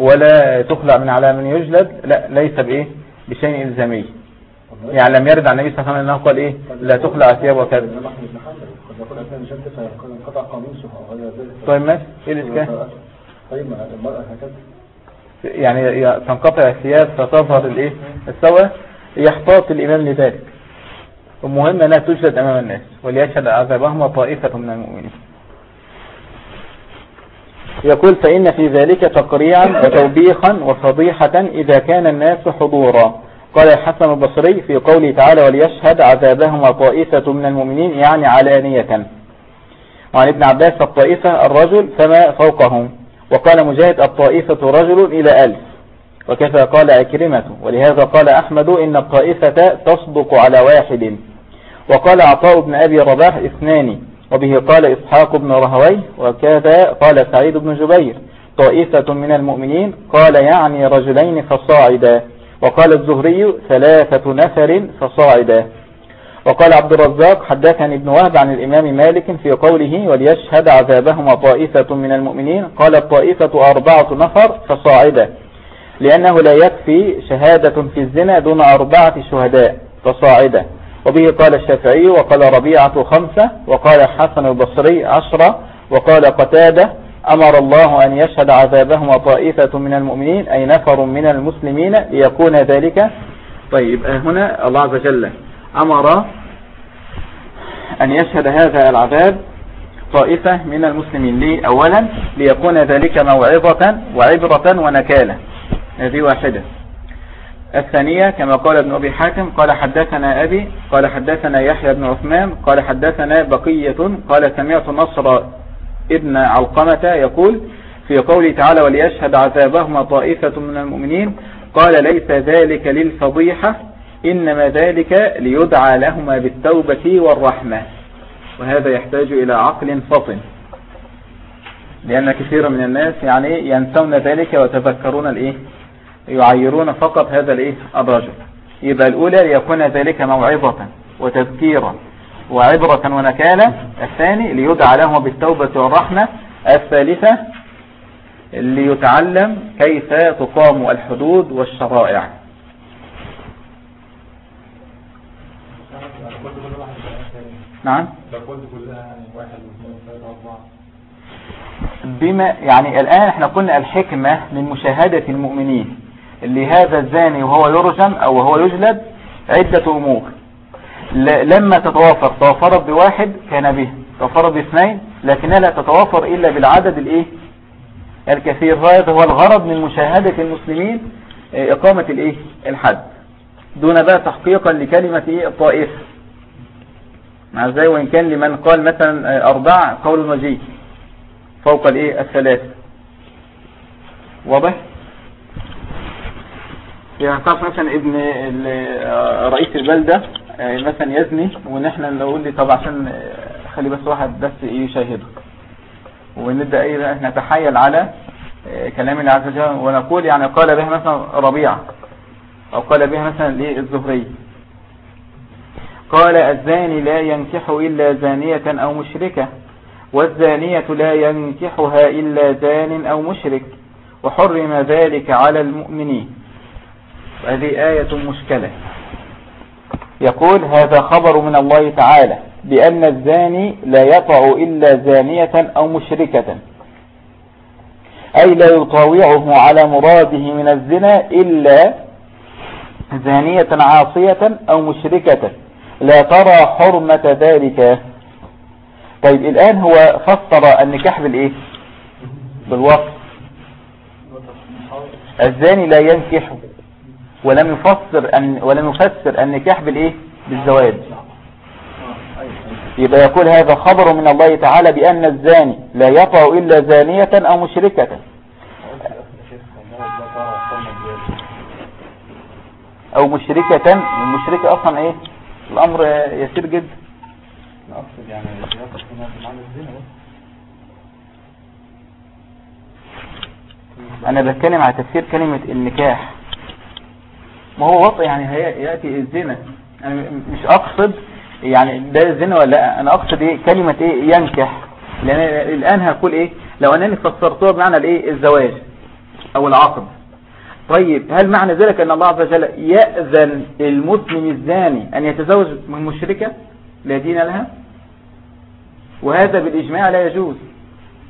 ولا تخلع من على من يجلد لا ليس بإيه؟ بشيء إلزامي. يعني لم يرد عن النبي صلى الله عليه وسلم أنه قال إيه؟ لا تخلع ثياب وكذا. ذلك. طيب ماشي. الإشكال؟ طيب ما المرأة هكذا. يعني تنقطع الثياب فتظهر الإيه؟ السوى يحتاط الإمام لذلك. المهم أنها تجلد أمام الناس وليشهد عذابهما طائفة من المؤمنين. يقول فإن في ذلك تقريعا وتوبيخا وفضيحة إذا كان الناس حضورا. قال الحسن البصري في قوله تعالى وليشهد عذابهما طائفة من المؤمنين يعني علانية. وعن ابن عباس الطائفة الرجل فما فوقهم. وقال مجاهد الطائفة رجل إلى ألف. وكذا قال أكرمة ولهذا قال أحمد إن الطائفة تصدق على واحد. وقال عطاء بن أبي رباح اثنان. وبه قال إسحاق بن رهوي وكذا قال سعيد بن جبير. طائفة من المؤمنين قال يعني رجلين فصاعدا. وقال الزهري ثلاثة نفر فصاعدا. وقال عبد الرزاق حدثني ابن وهب عن الإمام مالك في قوله وليشهد عذابهما طائفة من المؤمنين قال الطائفة أربعة نفر فصاعدا. لأنه لا يكفي شهادة في الزنا دون أربعة شهداء فصاعدا. وبه قال الشافعي وقال ربيعة خمسة وقال حسن البصري عشرة وقال قتادة أمر الله أن يشهد عذابهما طائفة من المؤمنين أي نفر من المسلمين ليكون ذلك. طيب هنا الله عز وجل أمر أن يشهد هذا العذاب طائفة من المسلمين ليه أولا ليكون ذلك موعظة وعبرة ونكالة. هذه واحدة. الثانية كما قال ابن أبي حاتم قال حدثنا أبي قال حدثنا يحيى بن عثمان قال حدثنا بقية قال سمعت نصر ابن علقمة يقول في قوله تعالى وليشهد عذابهما طائفة من المؤمنين قال ليس ذلك للفضيحة إنما ذلك ليدعى لهما بالتوبة والرحمة وهذا يحتاج إلى عقل فطن. لأن كثير من الناس يعني ينسون ذلك وتذكرون الإيه؟ يعيرون فقط هذا الإيه؟ الرجل. يبقى الأولى ليكون ذلك موعظة وتذكيرا وعبرة ونكالة. الثاني ليدعى لهما بالتوبة والرحمة. الثالثة ليتعلم كيف تقام الحدود والشرائع. نعم. بما يعني الآن إحنا قلنا الحكمة من مشاهدة المؤمنين. اللي هذا الزاني وهو يرجم أو وهو يجلد عدة أمور. لما تتوافر توافرت بواحد كان به توافرت باثنين لكنها لا تتوافر إلا بالعدد الإيه؟ الكثير. هذا هو الغرض من مشاهدة المسلمين إقامة الإيه؟ الحد. دون بقى تحقيقا لكلمة إيه؟ الطائفة. مع إزاي وإن كان لمن قال مثلا أربع قول مجيد فوق الإيه؟ الثلاث واضح؟ يعني تعرف مثلا ابن رئيس البلدة مثلا يزني وان إحنا نقول لي طب عشان خلي بس واحد بس يشاهده ونبدأ إيه نتحايل على كلام الله عز وجل ونقول يعني قال بها مثلا ربيعة أو قال بها مثلا الايه الزهري. قال الزاني لا ينكح إلا زانية أو مشركة والزانية لا ينكحها إلا زان أو مشرك وحرم ذلك على المؤمنين. هذه آية مشكلة. يقول هذا خبر من الله تعالى بأن الزاني لا يطع إلا زانية أو مشركة. أي لا يطاوعه على مراده من الزنا إلا زانية عاصية أو مشركة. لا ترى حرمة ذلك. طيب الآن هو فسر النكاح بالإيه؟ بالوصف. الزاني لا ينكح ولم يفسر أن ولم يفسر النكاح بالإيه؟ بالزواج. يبقى يقول هذا خبر من الله تعالى بأن الزاني لا يطع إلا زانية أو مشركة. أو مشركة. المشركة أصلا إيه؟ الأمر يسير جدا. أنا بتكلم على تفسير كلمة النكاح. ما هو وطء يعني هي- يأتي الزنا. أنا م- مش أقصد يعني ده الزنا ولا لأ. أنا أقصد إيه؟ كلمة إيه؟ ينكح. لأن الآن هقول إيه؟ لو أنني فسرتها بمعنى الإيه؟ الزواج أو العقد. طيب هل معنى ذلك أن الله عز وجل يأذن المسلم الزاني أن يتزوج من مشركة لا دين لها؟ وهذا بالإجماع لا يجوز.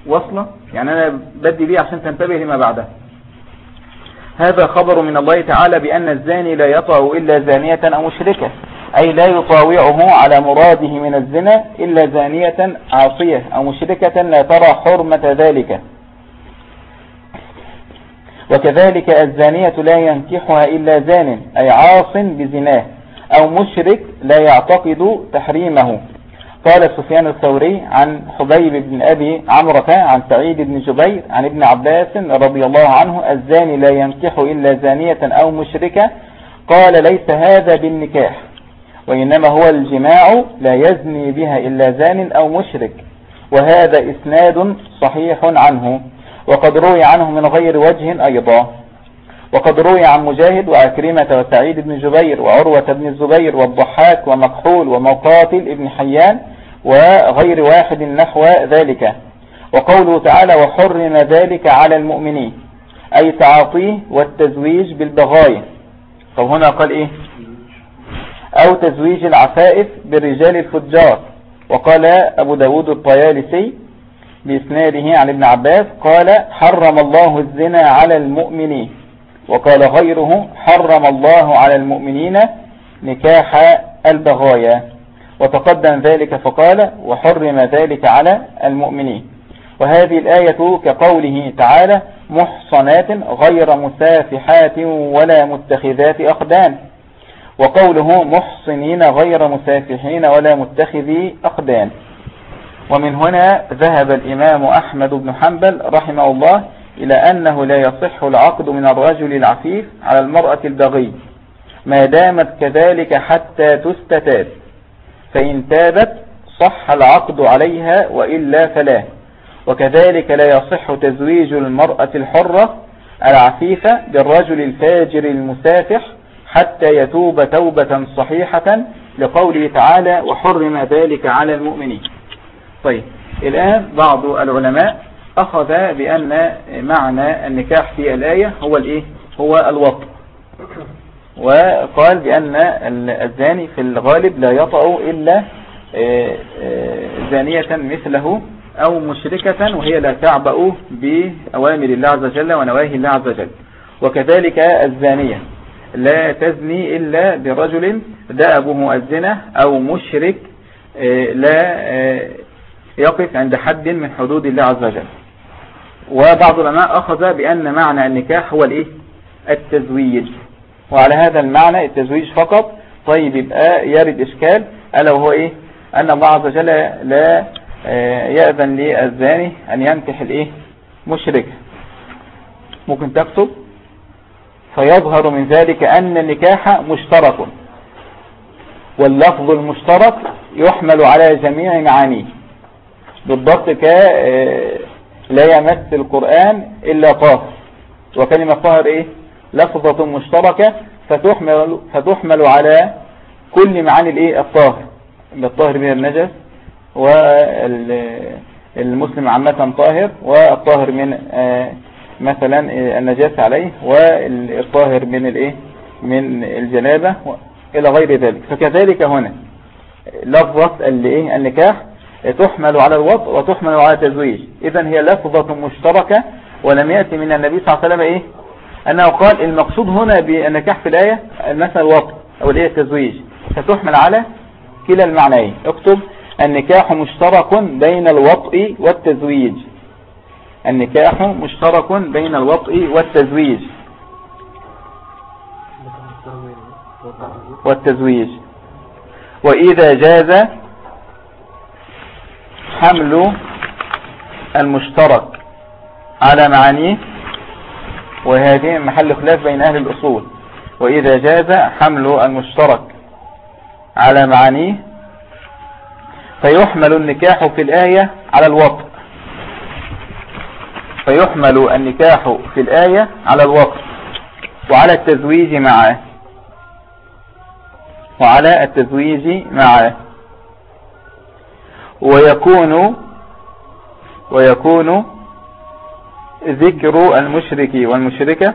وصلة؟ يعني أنا بدي بيه عشان تنتبه لما بعدها. هذا خبر من الله تعالى بأن الزاني لا يطأ إلا زانية أو مشركة. أي لا يطاوعه على مراده من الزنا إلا زانية عاصية أو مشركة لا ترى حرمة ذلك. وكذلك الزانية لا ينكحها إلا زان أي عاص بزناه أو مشرك لا يعتقد تحريمه. قال سفيان الثوري عن حبيب بن أبي عمرة عن سعيد بن جبير عن ابن عباس رضي الله عنه الزاني لا ينكح إلا زانية أو مشركة. قال ليس هذا بالنكاح وإنما هو الجماع لا يزني بها إلا زان أو مشرك وهذا إسناد صحيح عنه وقد روي عنه من غير وجه أيضا. وقد روي عن مجاهد وأكرمة وسعيد بن جبير وعروة بن الزبير والضحاك ومكحول ومقاتل ابن حيان وغير واحد نحو ذلك. وقوله تعالى وحرم ذلك على المؤمنين. أي تعاطيه والتزويج بالبغاية. فهنا قال إيه؟ أو تزويج العفائف بالرجال الفجار. وقال أبو داود الطيالسي بإسناده عن ابن عباس قال حرم الله الزنا على المؤمنين. وقال غيره حرم الله على المؤمنين نكاح البغايا وتقدم ذلك فقال وحرم ذلك على المؤمنين. وهذه الآية كقوله تعالى محصنات غير مسافحات ولا متخذات أخدان وقوله محصنين غير مسافحين ولا متخذي أخدان ومن هنا ذهب الإمام أحمد بن حنبل رحمه الله إلى أنه لا يصح العقد من الرجل العفيف على المرأة البغي. ما دامت كذلك حتى تستتاب. فإن تابت صح العقد عليها وإلا فلا. وكذلك لا يصح تزويج المرأة الحرة العفيفة بالرجل الفاجر المسافح حتى يتوب توبة صحيحة لقوله تعالى وحرم ذلك على المؤمنين. طيب الآن بعض العلماء أخذ بأن معنى النكاح في الآية هو الإيه؟ هو الوطء وقال بأن الزاني في الغالب لا يطأ إلا آه، آه، زانية مثله أو مشركة وهي لا تعبأ بأوامر الله عز وجل ونواهي الله عز وجل. وكذلك الزانية لا تزني إلا برجل دأبه الزنا أو مشرك آه، لا يقف عند حد من حدود الله عز وجل. وبعض العلماء أخذ بأن معنى النكاح هو الإيه؟ التزويج. وعلى هذا المعنى التزويج فقط. طيب يبقى يرد إشكال ألا وهو إيه؟ أن الله عز وجل لا آه، يأذن للزاني أن ينكح الإيه؟ مشرك ممكن تكتب فيظهر من ذلك أن النكاح مشترك واللفظ المشترك يحمل على جميع معانيه. بالضبط ك آه، لا يمس القرآن إلا طاهر. وكلمة طاهر إيه؟ لفظة مشتركة فتحمل, فتحمل على كل معاني الإيه؟ الطاهر. الطاهر من النجس والمسلم عامة طاهر والطاهر من آه، مثلا النجاسة عليه والطاهر من الإيه؟ من الجنابة إلى غير ذلك. فكذلك هنا لفظة النكاح تحمل على الوضع وتحمل على التزويج. إذا هي لفظة مشتركة ولم يأتي من النبي صلى الله عليه وسلم إيه؟ أنه قال المقصود هنا بالنكاح في الآية مثلا الوضع أو الإية التزويج. فتحمل على كلا المعنيين. اكتب النكاح مشترك بين الوطء والتزويج. النكاح مشترك بين الوطء والتزويج. والتزويج. وإذا جاز حمل المشترك على معانيه وهذه محل خلاف بين أهل الأصول. وإذا جاز حمل المشترك على معانيه فيحمل النكاح في الآية على الوطء فيحمل النكاح في الآية على الوطء وعلى التزويج معه. وعلى التزويج معه. ويكون ويكون ذكر المشرك والمشركة؟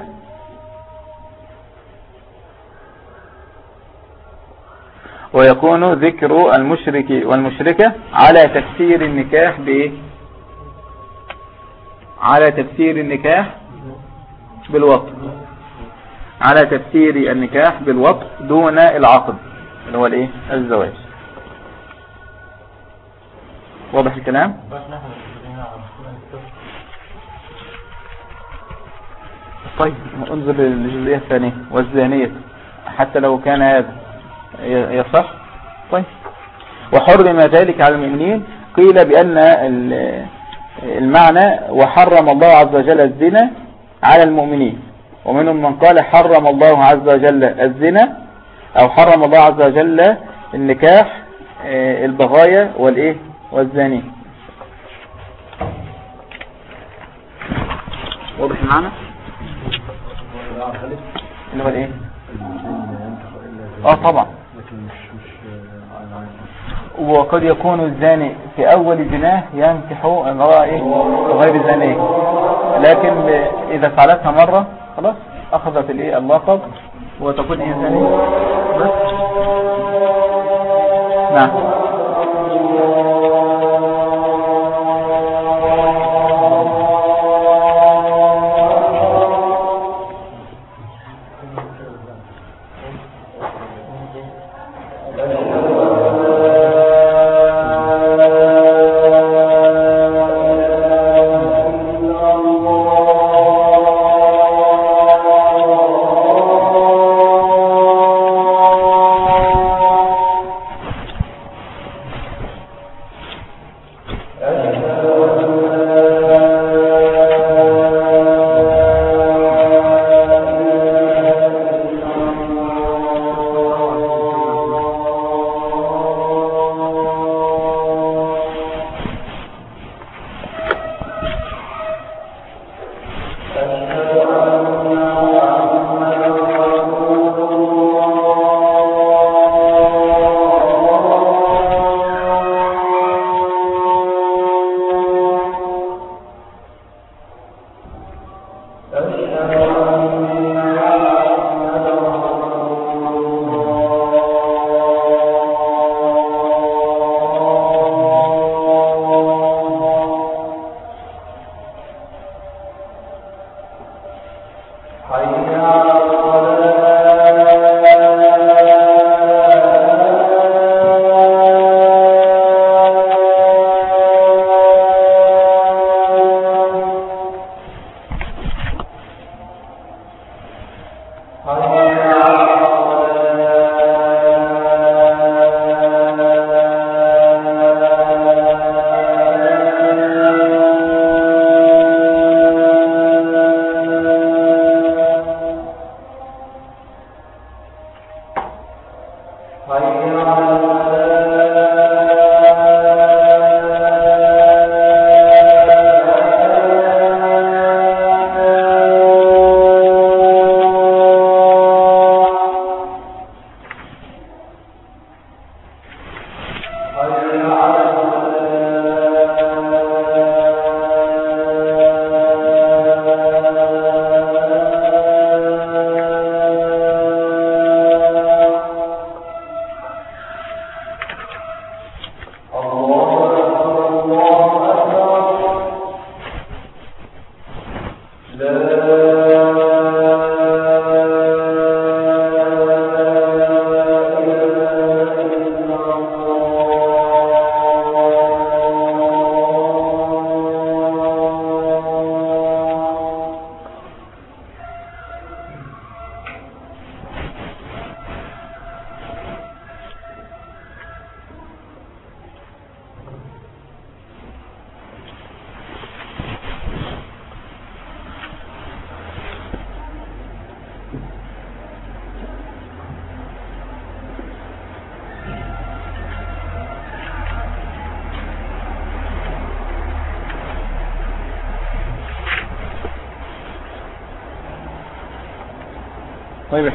ويكون ذكر المشرك والمشركة على تفسير النكاح بإيه على تفسير النكاح بالوطء على تفسير النكاح بالوطء دون العقد اللي هو الإيه؟ الزواج. واضح الكلام؟ طيب انظر للجزئية الثانية والزانية حتى لو كان هذا يصح. طيب. وحرم ذلك على المؤمنين. قيل بأن ال- المعنى وحرم الله عز وجل الزنا على المؤمنين. ومنهم من قال حرم الله عز وجل الزنا أو حرم الله عز وجل النكاح آه، البغايا والإيه؟ والزاني. واضح المعنى؟ اللي هو الإيه؟ آه طبعا. وقد يكون الزاني في أول زناه ينكح امرأة إيه؟ غير زانية لكن إذا فعلتها مرة خلاص أخذت الإيه؟ اللقب وتكون إيه زانية. بس. نعم.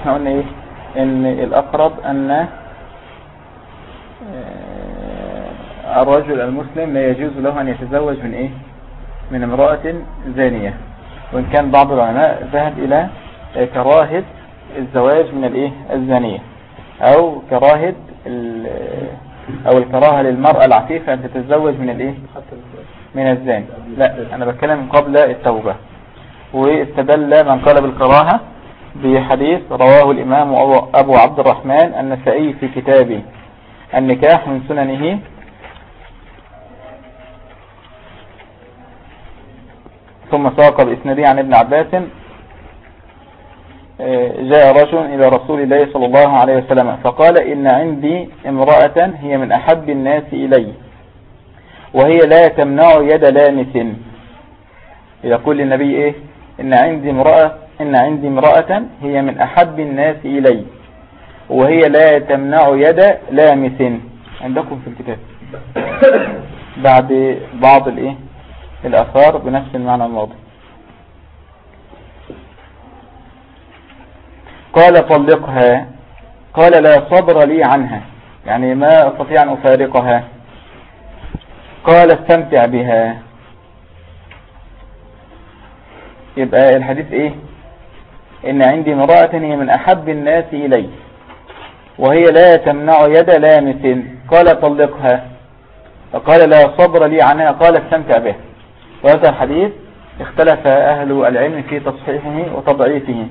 إحنا قلنا إيه إن الأقرب أن آه، الرجل المسلم لا يجوز له أن يتزوج من إيه؟ من امرأة زانية. وإن كان بعض العلماء ذهب إلى آه، كراهة الزواج من الإيه؟ الزانية. أو كراهة ال- أو الكراهة للمرأة العفيفة أن تتزوج من الإيه؟ من الزاني. لا أنا بتكلم قبل التوبة. واستدل من قال بالكراهة بحديث رواه الإمام أبو- عبد الرحمن النسائي في كتابه. النكاح من سننه. ثم ساق بإسناده عن ابن عباس. آه، جاء رجل إلى رسول الله صلى الله عليه وسلم فقال إن عندي امرأة هي من أحب الناس إلي وهي لا تمنع يد لامس. يقول للنبي إيه؟ إن عندي امرأة إن عندي امرأة هي من أحب الناس إلي وهي لا تمنع يد لامس. عندكم في الكتاب. بعد بعض الإيه؟ الأثار بنفس المعنى الماضي قال طلقها. قال لا صبر لي عنها. يعني ما أستطيع أن أفارقها. قال استمتع بها. يبقى الحديث إيه؟ إن عندي امرأة هي من أحب الناس إلي وهي لا تمنع يد لامس قال طلقها. فقال لا صبر لي عنها قال استمتع بها وهذا الحديث اختلف أهل العلم في تصحيحه وتضعيفه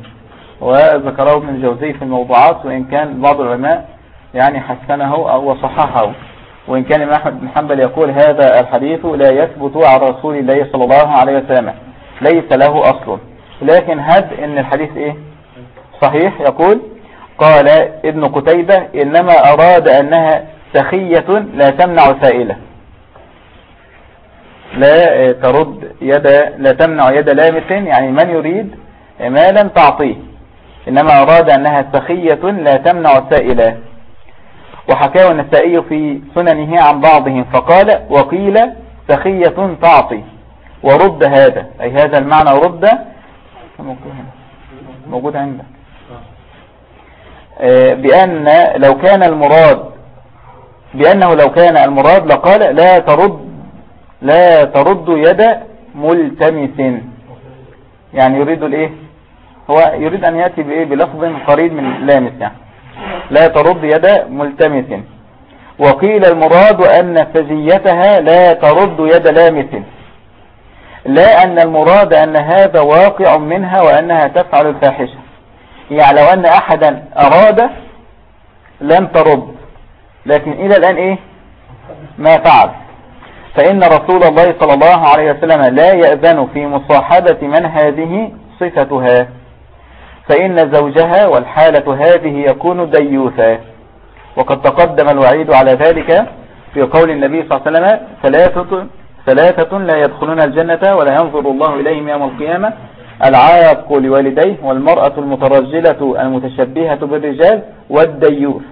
وذكره ابن الجوزي في الموضوعات وإن كان بعض العلماء يعني حسنه أو وصححه وإن كان الإمام أحمد بن حنبل يقول هذا الحديث لا يثبت عن رسول الله صلى الله عليه وسلم ليس له أصل. لكن هد إن الحديث إيه؟ صحيح. يقول قال ابن قتيبة إنما أراد أنها سخية لا تمنع سائلة. لا ترد يد لا تمنع يد لامس يعني من يريد ما لم تعطيه. إنما أراد أنها سخية لا تمنع سائلة. وحكاه النسائي في سننه عن بعضهم فقال وقيل سخية تعطي. ورد هذا أي هذا المعنى رد موجود عندك. آه، بأن لو كان المراد بأنه لو كان المراد لقال لا ترد لا ترد يد ملتمس. يعني يريد الإيه؟ هو يريد أن يأتي بإيه؟ بلفظ قريب من لامس يعني. لا ترد يد ملتمس. وقيل المراد أن فزيتها لا ترد يد لامس. لا أن المراد أن هذا واقع منها وأنها تفعل الفاحشة. يعني لو أن احدا أراد لم ترد. لكن إلى الآن إيه؟ ما فعل. فإن رسول الله صلى الله عليه وسلم لا يأذن في مصاحبة من هذه صفتها. فإن زوجها والحالة هذه يكون ديوثا. وقد تقدم الوعيد على ذلك في قول النبي صلى الله عليه وسلم ثلاثة, ثلاثة لا يدخلون الجنة ولا ينظر الله إليهم يوم القيامة. العاق لوالديه والمرأة المترجلة المتشبهة بالرجال والديوث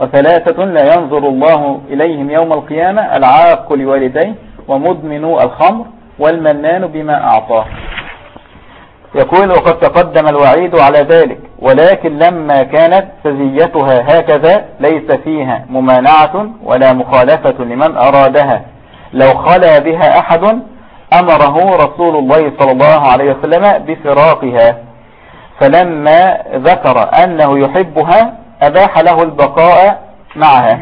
وثلاثة لا ينظر الله إليهم يوم القيامة. العاق لوالديه ومدمن الخمر والمنان بما أعطاه. يقول وقد تقدم الوعيد على ذلك ولكن لما كانت سزيتها هكذا ليس فيها ممانعة ولا مخالفة لمن أرادها. لو خلا بها أحد أمره رسول الله صلى الله عليه وسلم بفراقها. فلما ذكر أنه يحبها أباح له البقاء معها.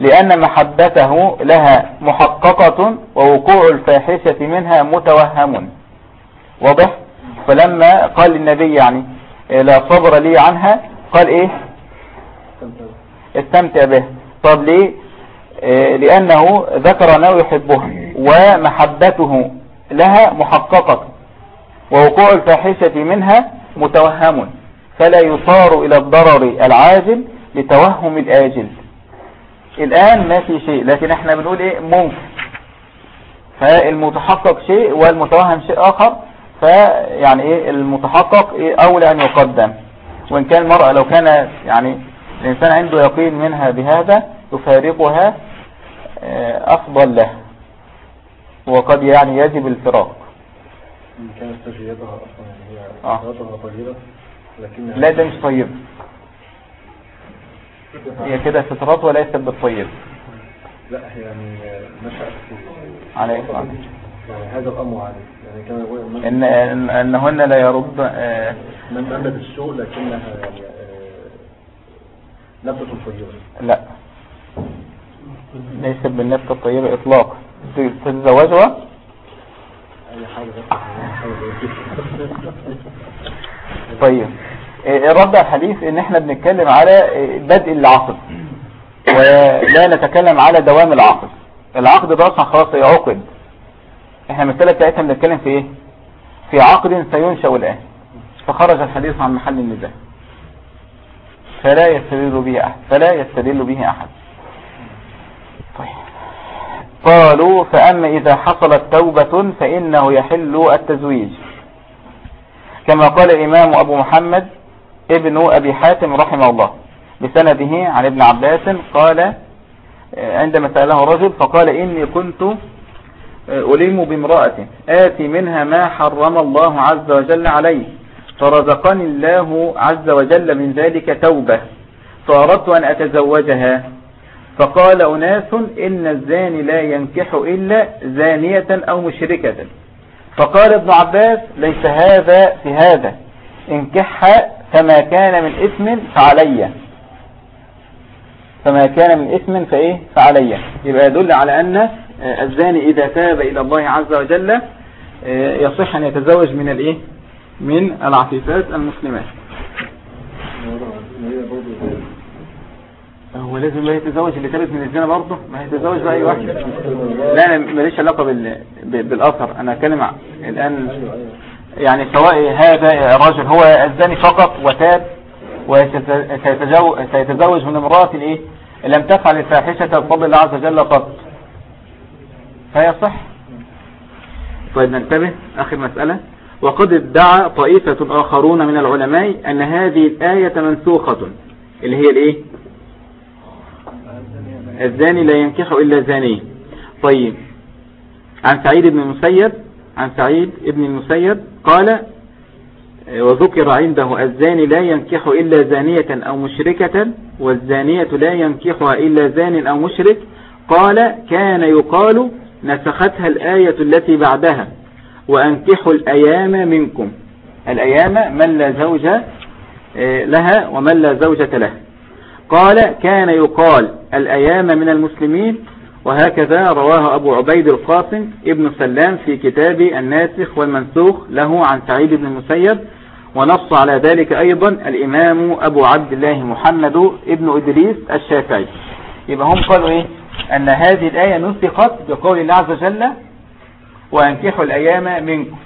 لأن محبته لها محققة ووقوع الفاحشة منها متوهم. واضح؟ فلما قال للنبي يعني لا صبر لي عنها قال إيه؟ استمتع به. طب ليه؟ لأنه ذكر أنه يحبها ومحبته لها محققة ووقوع الفاحشة منها متوهم فلا يصار إلى الضرر العاجل لتوهم الآجل. الآن ما في شيء لكن إحنا بنقول إيه؟ ممكن. فالمتحقق شيء والمتوهم شيء آخر فيعني إيه؟ المتحقق إيه؟ أولى أن يقدم. وإن كان المرأة لو كان يعني الإنسان عنده يقين منها بهذا يفارقها آه أفضل له. وقد يعني يجب الفراق. إن كانت تجريتها أصلا يعني هي آه. طيبة لكنها لا ده مش طيب. هي كده فترات وليست بالطيب. لا هي يعني نشأت الصلاة يعني هذا الأمر عليه يعني كان يقول إن إن أنهن لا يرد آه، من بلد السوء لكنها يعني آه، طيبة. لا. ليست بالنفس الطيبة إطلاقا. تتزوجها. طيب. الرد على الحديث؟ إن إحنا بنتكلم على بدء العقد. ولا نتكلم على دوام العقد. العقد ده أصلا خلاص يعقد. إحنا المسألة بتاعتنا بنتكلم في إيه؟ في عقد سينشأ الآن. فخرج الحديث عن محل النزاع فلا يستدل به أحد. فلا يستدل به أحد. طيب قالوا فأما إذا حصلت توبة فإنه يحل التزويج. كما قال الإمام أبو محمد ابن أبي حاتم رحمه الله بسنده عن ابن عباس قال عندما سأله رجل فقال إني كنت ألم بامرأة آتي منها ما حرم الله عز وجل عليه فرزقني الله عز وجل من ذلك توبة. فأردت أن أتزوجها. فقال أناس إن الزاني لا ينكح إلا زانية أو مشركة. فقال ابن عباس ليس هذا في هذا. انكحها فما كان من إثم فعلي. فما كان من إثم فإيه؟ فعلي. يبقى يدل على أن الزاني إذا تاب إلى الله عز وجل يصح أن يتزوج من الإيه؟ من العفيفات المسلمات. هو لازم بقى يتزوج اللي تابت من الزنا برضه ما هيتزوج بقى أي واحد. لا أنا ماليش علاقة بال... بالأثر. أنا أتكلم الآن يعني سواء هذا الرجل هو الزاني فقط وتاب وسيتزوج من امرأة إيه؟ لم تفعل الفاحشة بفضل الله عز وجل قط فهي صح طيب ننتبه. آخر مسألة. وقد ادعى طائفة آخرون من العلماء أن هذه الآية منسوخة اللي هي الإيه؟ الزاني لا ينكح إلا زاني طيب. عن سعيد بن المسيب عن سعيد بن المسيب قال وذكر عنده الزاني لا ينكح إلا زانية أو مشركة والزانية لا ينكحها إلا زان أو مشرك. قال كان يقال نسختها الآية التي بعدها وأنكحوا الأيام منكم. الأيام من لا زوج لها ومن لا زوجة له. قال كان يقال الأيام من المسلمين وهكذا رواه أبو عبيد القاسم ابن سلام في كتاب الناسخ والمنسوخ له عن سعيد بن المسيب ونص على ذلك أيضا الإمام أبو عبد الله محمد ابن إدريس الشافعي. يبقى هم قالوا إيه؟ أن هذه الآية نسخت بقول الله عز وجل وأنكحوا الأيام منكم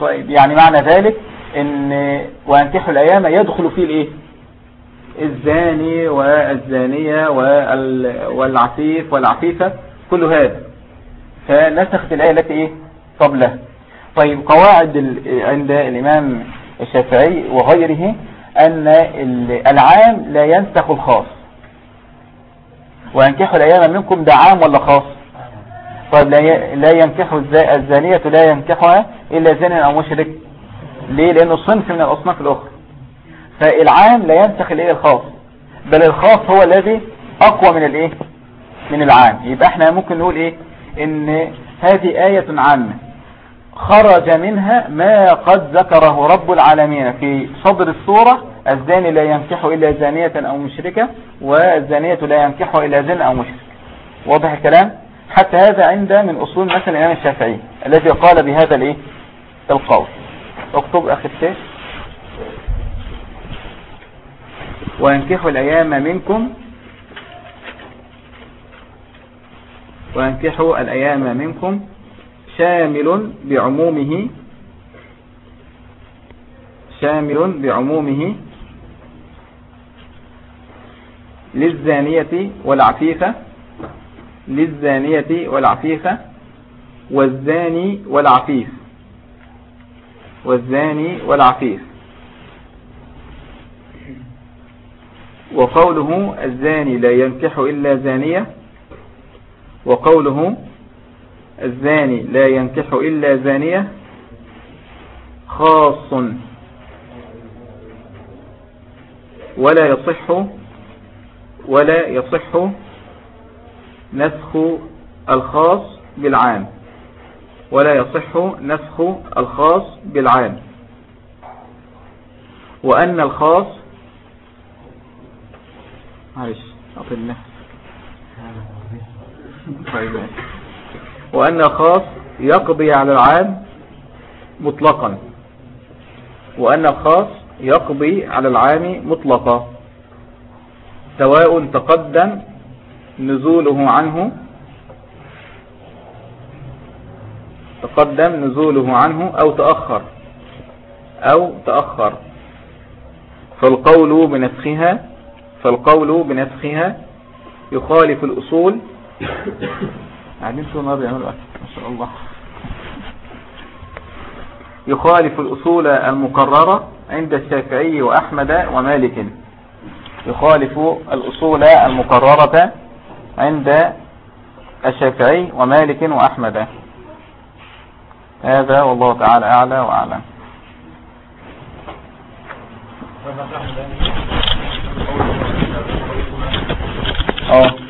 طيب يعني معنى ذلك أن وأنكحوا الأيام يدخل فيه الإيه؟ الزاني والزانية والعفيف والعفيفة كل هذا. فنسخت الآية التي إيه؟ قبلها. طيب قواعد عند الإمام الشافعي وغيره أن العام لا ينسخ الخاص. وينكح الأيام منكم ده عام ولا خاص؟ طيب لا ينكح الزانية لا ينكحها إلا زان أو مشرك. ليه؟ لأنه صنف من الأصناف الأخرى. فالعام لا ينسخ الايه الخاص بل الخاص هو الذي أقوى من الإيه؟ من العام. يبقى إحنا ممكن نقول إيه؟ إن هذه آية عامة. خرج منها ما قد ذكره رب العالمين في صدر السورة الزاني لا ينكح إلا زانية أو مشركة والزانية لا ينكح إلا زان أو مشرك. واضح الكلام؟ حتى هذا عند من أصول مثل الإمام الشافعي الذي قال بهذا الإيه؟ القول. أكتب أخي الشيخ. وينكحوا الأيام منكم وينكحوا الأيام منكم شامل بعمومه شامل بعمومه للزانية والعفيفة للزانية والعفيفة والزاني والعفيف والزاني والعفيف وقوله الزاني لا ينكح إلا زانية. وقوله الزاني لا ينكح إلا زانية. خاص ولا يصح ولا يصح نسخ الخاص بالعام. ولا يصح نسخ الخاص بالعام. وأن الخاص معلش النفس طيب وأن الخاص يقضي على العام مطلقا. وأن الخاص يقضي على العام مطلقا. سواء تقدم نزوله عنه تقدم نزوله عنه أو تأخر. أو تأخر. فالقول بنسخها فالقول بنسخها يخالف الأصول. قاعدين طول النهار بيعملوا ما شاء الله. يخالف الأصول المقررة عند الشافعي وأحمد ومالك. يخالف الأصول المقررة عند الشافعي ومالك وأحمد. هذا والله تعالى أعلى وأعلم. آه